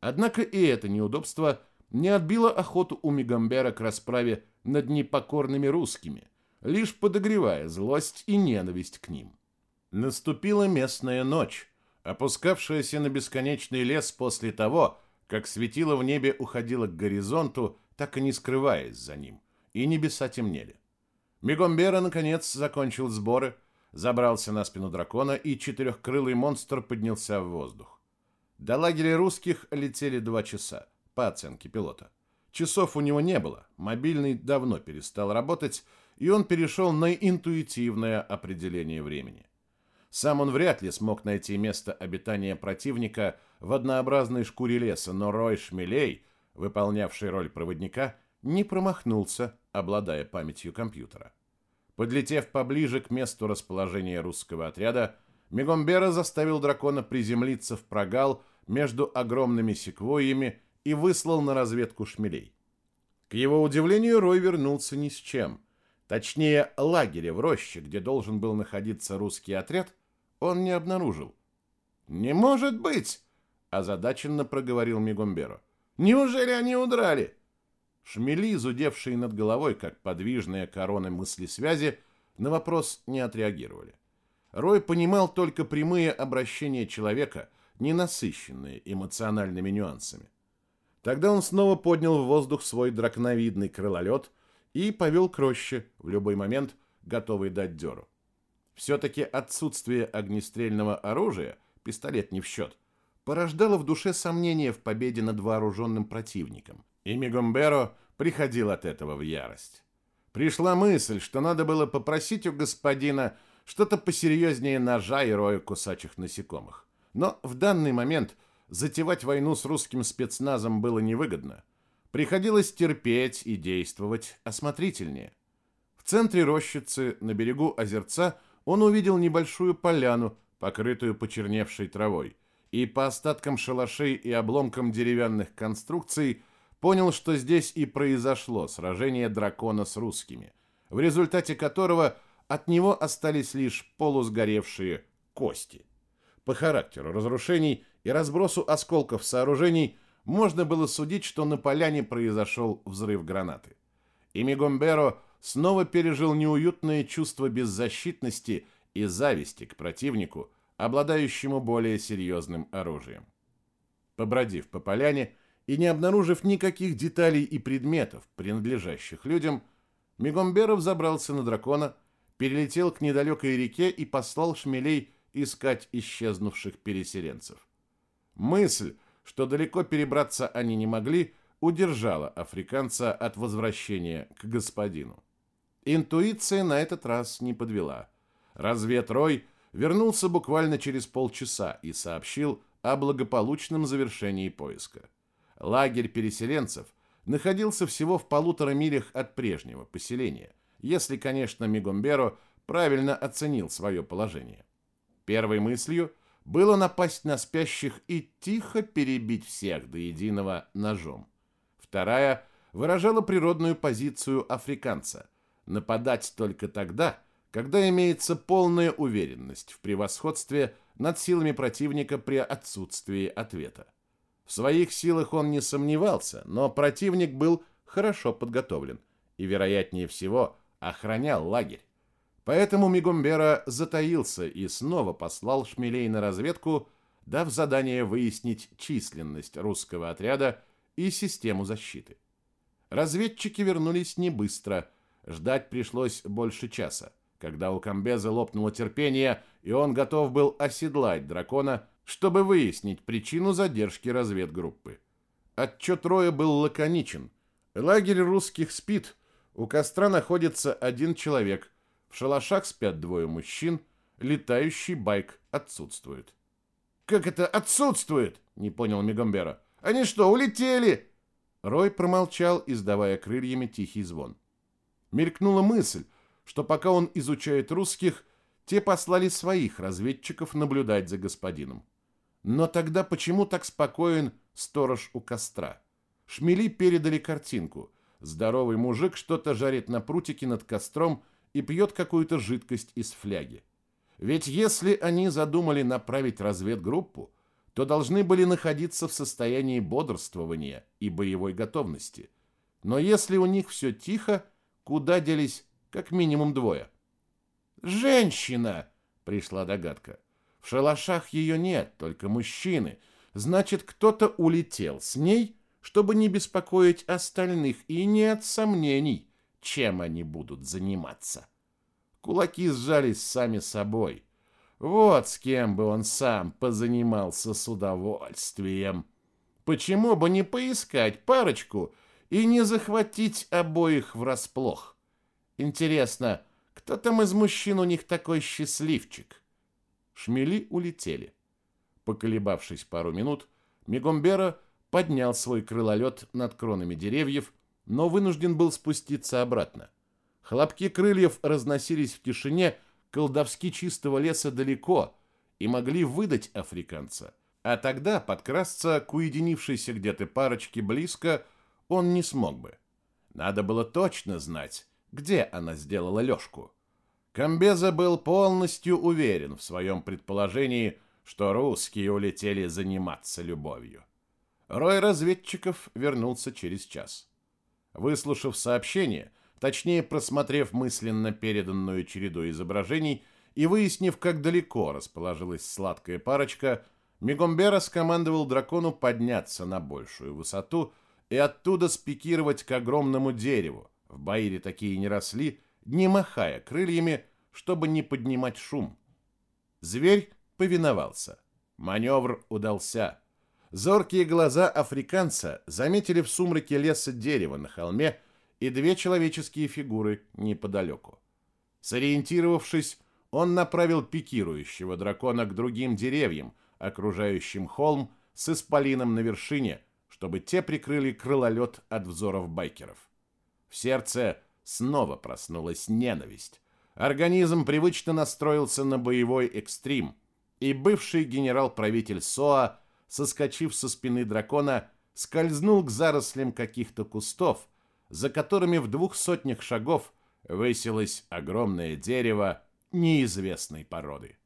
Однако и это неудобство не отбило охоту у Мегамбера к расправе над непокорными русскими, лишь подогревая злость и ненависть к ним. Наступила местная ночь, опускавшаяся на бесконечный лес после того, как светило в небе уходило к горизонту, так и не скрываясь за ним, и небеса темнели. Мегомбера, наконец, закончил сборы, забрался на спину дракона, и четырехкрылый монстр поднялся в воздух. До лагеря русских летели два часа, по оценке пилота. Часов у него не было, мобильный давно перестал работать, и он перешел на интуитивное определение времени. Сам он вряд ли смог найти место обитания противника в однообразной шкуре леса, но Рой Шмелей, выполнявший роль проводника, не промахнулся, обладая памятью компьютера. Подлетев поближе к месту расположения русского отряда, Мегомбера заставил дракона приземлиться в прогал между огромными секвойями и выслал на разведку шмелей. К его удивлению, Рой вернулся ни с чем. Точнее, лагеря в роще, где должен был находиться русский отряд, он не обнаружил. «Не может быть!» – озадаченно проговорил Мигумберо. «Неужели они удрали?» Шмели, зудевшие над головой, как подвижные короны мысли-связи, на вопрос не отреагировали. Рой понимал только прямые обращения человека, не насыщенные эмоциональными нюансами. Тогда он снова поднял в воздух свой драконовидный крылолет и повел к роще, в любой момент готовый дать дёру. Все-таки отсутствие огнестрельного оружия, пистолет не в счет, порождало в душе сомнения в победе над вооруженным противником. И Мегомберо приходил от этого в ярость. Пришла мысль, что надо было попросить у господина что-то посерьезнее ножа и роя кусачих насекомых. Но в данный момент затевать войну с русским спецназом было невыгодно. Приходилось терпеть и действовать осмотрительнее. В центре рощицы, на берегу озерца, он увидел небольшую поляну, покрытую почерневшей травой, и по остаткам шалашей и обломкам деревянных конструкций понял, что здесь и произошло сражение дракона с русскими, в результате которого от него остались лишь полусгоревшие кости. По характеру разрушений и разбросу осколков сооружений можно было судить, что на поляне произошел взрыв гранаты. И Мегомберо снова пережил неуютное чувство беззащитности и зависти к противнику, обладающему более серьезным оружием. Побродив по поляне и не обнаружив никаких деталей и предметов, принадлежащих людям, Мегомберов забрался на дракона, перелетел к недалекой реке и послал шмелей искать исчезнувших переселенцев. Мысль, что далеко перебраться они не могли, удержала африканца от возвращения к господину. Интуиция на этот раз не подвела. Разведрой вернулся буквально через полчаса и сообщил о благополучном завершении поиска. Лагерь переселенцев находился всего в полутора милях от прежнего поселения, если, конечно, Мигомберо правильно оценил свое положение. Первой мыслью было напасть на спящих и тихо перебить всех до единого ножом. Вторая выражала природную позицию африканца – нападать только тогда, когда имеется полная уверенность в превосходстве над силами противника при отсутствии ответа. В своих силах он не сомневался, но противник был хорошо подготовлен и, вероятнее всего, охранял лагерь. Поэтому Мигумбера затаился и снова послал шмелей на разведку, дав задание выяснить численность русского отряда и систему защиты. Разведчики вернулись не быстро – Ждать пришлось больше часа, когда у Камбеза лопнуло терпение, и он готов был оседлать дракона, чтобы выяснить причину задержки разведгруппы. Отчет Роя был лаконичен. Лагерь русских спит, у костра находится один человек, в шалашах спят двое мужчин, летающий байк отсутствует. «Как это отсутствует?» — не понял Мегамбера. «Они что, улетели?» Рой промолчал, издавая крыльями тихий звон. Мелькнула мысль, что пока он изучает русских, те послали своих разведчиков наблюдать за господином. Но тогда почему так спокоен сторож у костра? Шмели передали картинку. Здоровый мужик что-то жарит на прутике над костром и пьет какую-то жидкость из фляги. Ведь если они задумали направить разведгруппу, то должны были находиться в состоянии бодрствования и боевой готовности. Но если у них все тихо, куда делись как минимум двое? «Женщина!» — пришла догадка. В шалашах ее нет, только мужчины. Значит, кто-то улетел с ней, чтобы не беспокоить остальных, и нет сомнений, чем они будут заниматься. Кулаки сжались сами собой. Вот с кем бы он сам позанимался с удовольствием. Почему бы не поискать парочку и не захватить обоих врасплох? Интересно, кто там из мужчин у них такой счастливчик? Шмели улетели. Поколебавшись пару минут, Мегомбера поднял свой крылолет над кронами деревьев, но вынужден был спуститься обратно. Хлопки крыльев разносились в тишине колдовски чистого леса далеко и могли выдать африканца. А тогда подкрасться к уединившейся где-то парочке близко он не смог бы. Надо было точно знать, где она сделала лёжку. Камбеза был полностью уверен в своем предположении, что русские улетели заниматься любовью. Рой разведчиков вернулся через час. Выслушав сообщение, точнее просмотрев мысленно переданную череду изображений и выяснив, как далеко расположилась сладкая парочка, Мегомбера скомандовал дракону подняться на большую высоту и оттуда спикировать к огромному дереву. В Баире такие не росли, не махая крыльями, чтобы не поднимать шум. Зверь повиновался. Маневр удался. Зоркие глаза африканца заметили в сумраке леса дерево на холме, и две человеческие фигуры неподалеку. Сориентировавшись, он направил пикирующего дракона к другим деревьям, окружающим холм с исполином на вершине, чтобы те прикрыли крылолет от взоров байкеров. В сердце снова проснулась ненависть. Организм привычно настроился на боевой экстрим, и бывший генерал-правитель Соа, соскочив со спины дракона, скользнул к зарослям каких-то кустов, за которыми в двух сотнях шагов высилось огромное дерево неизвестной породы.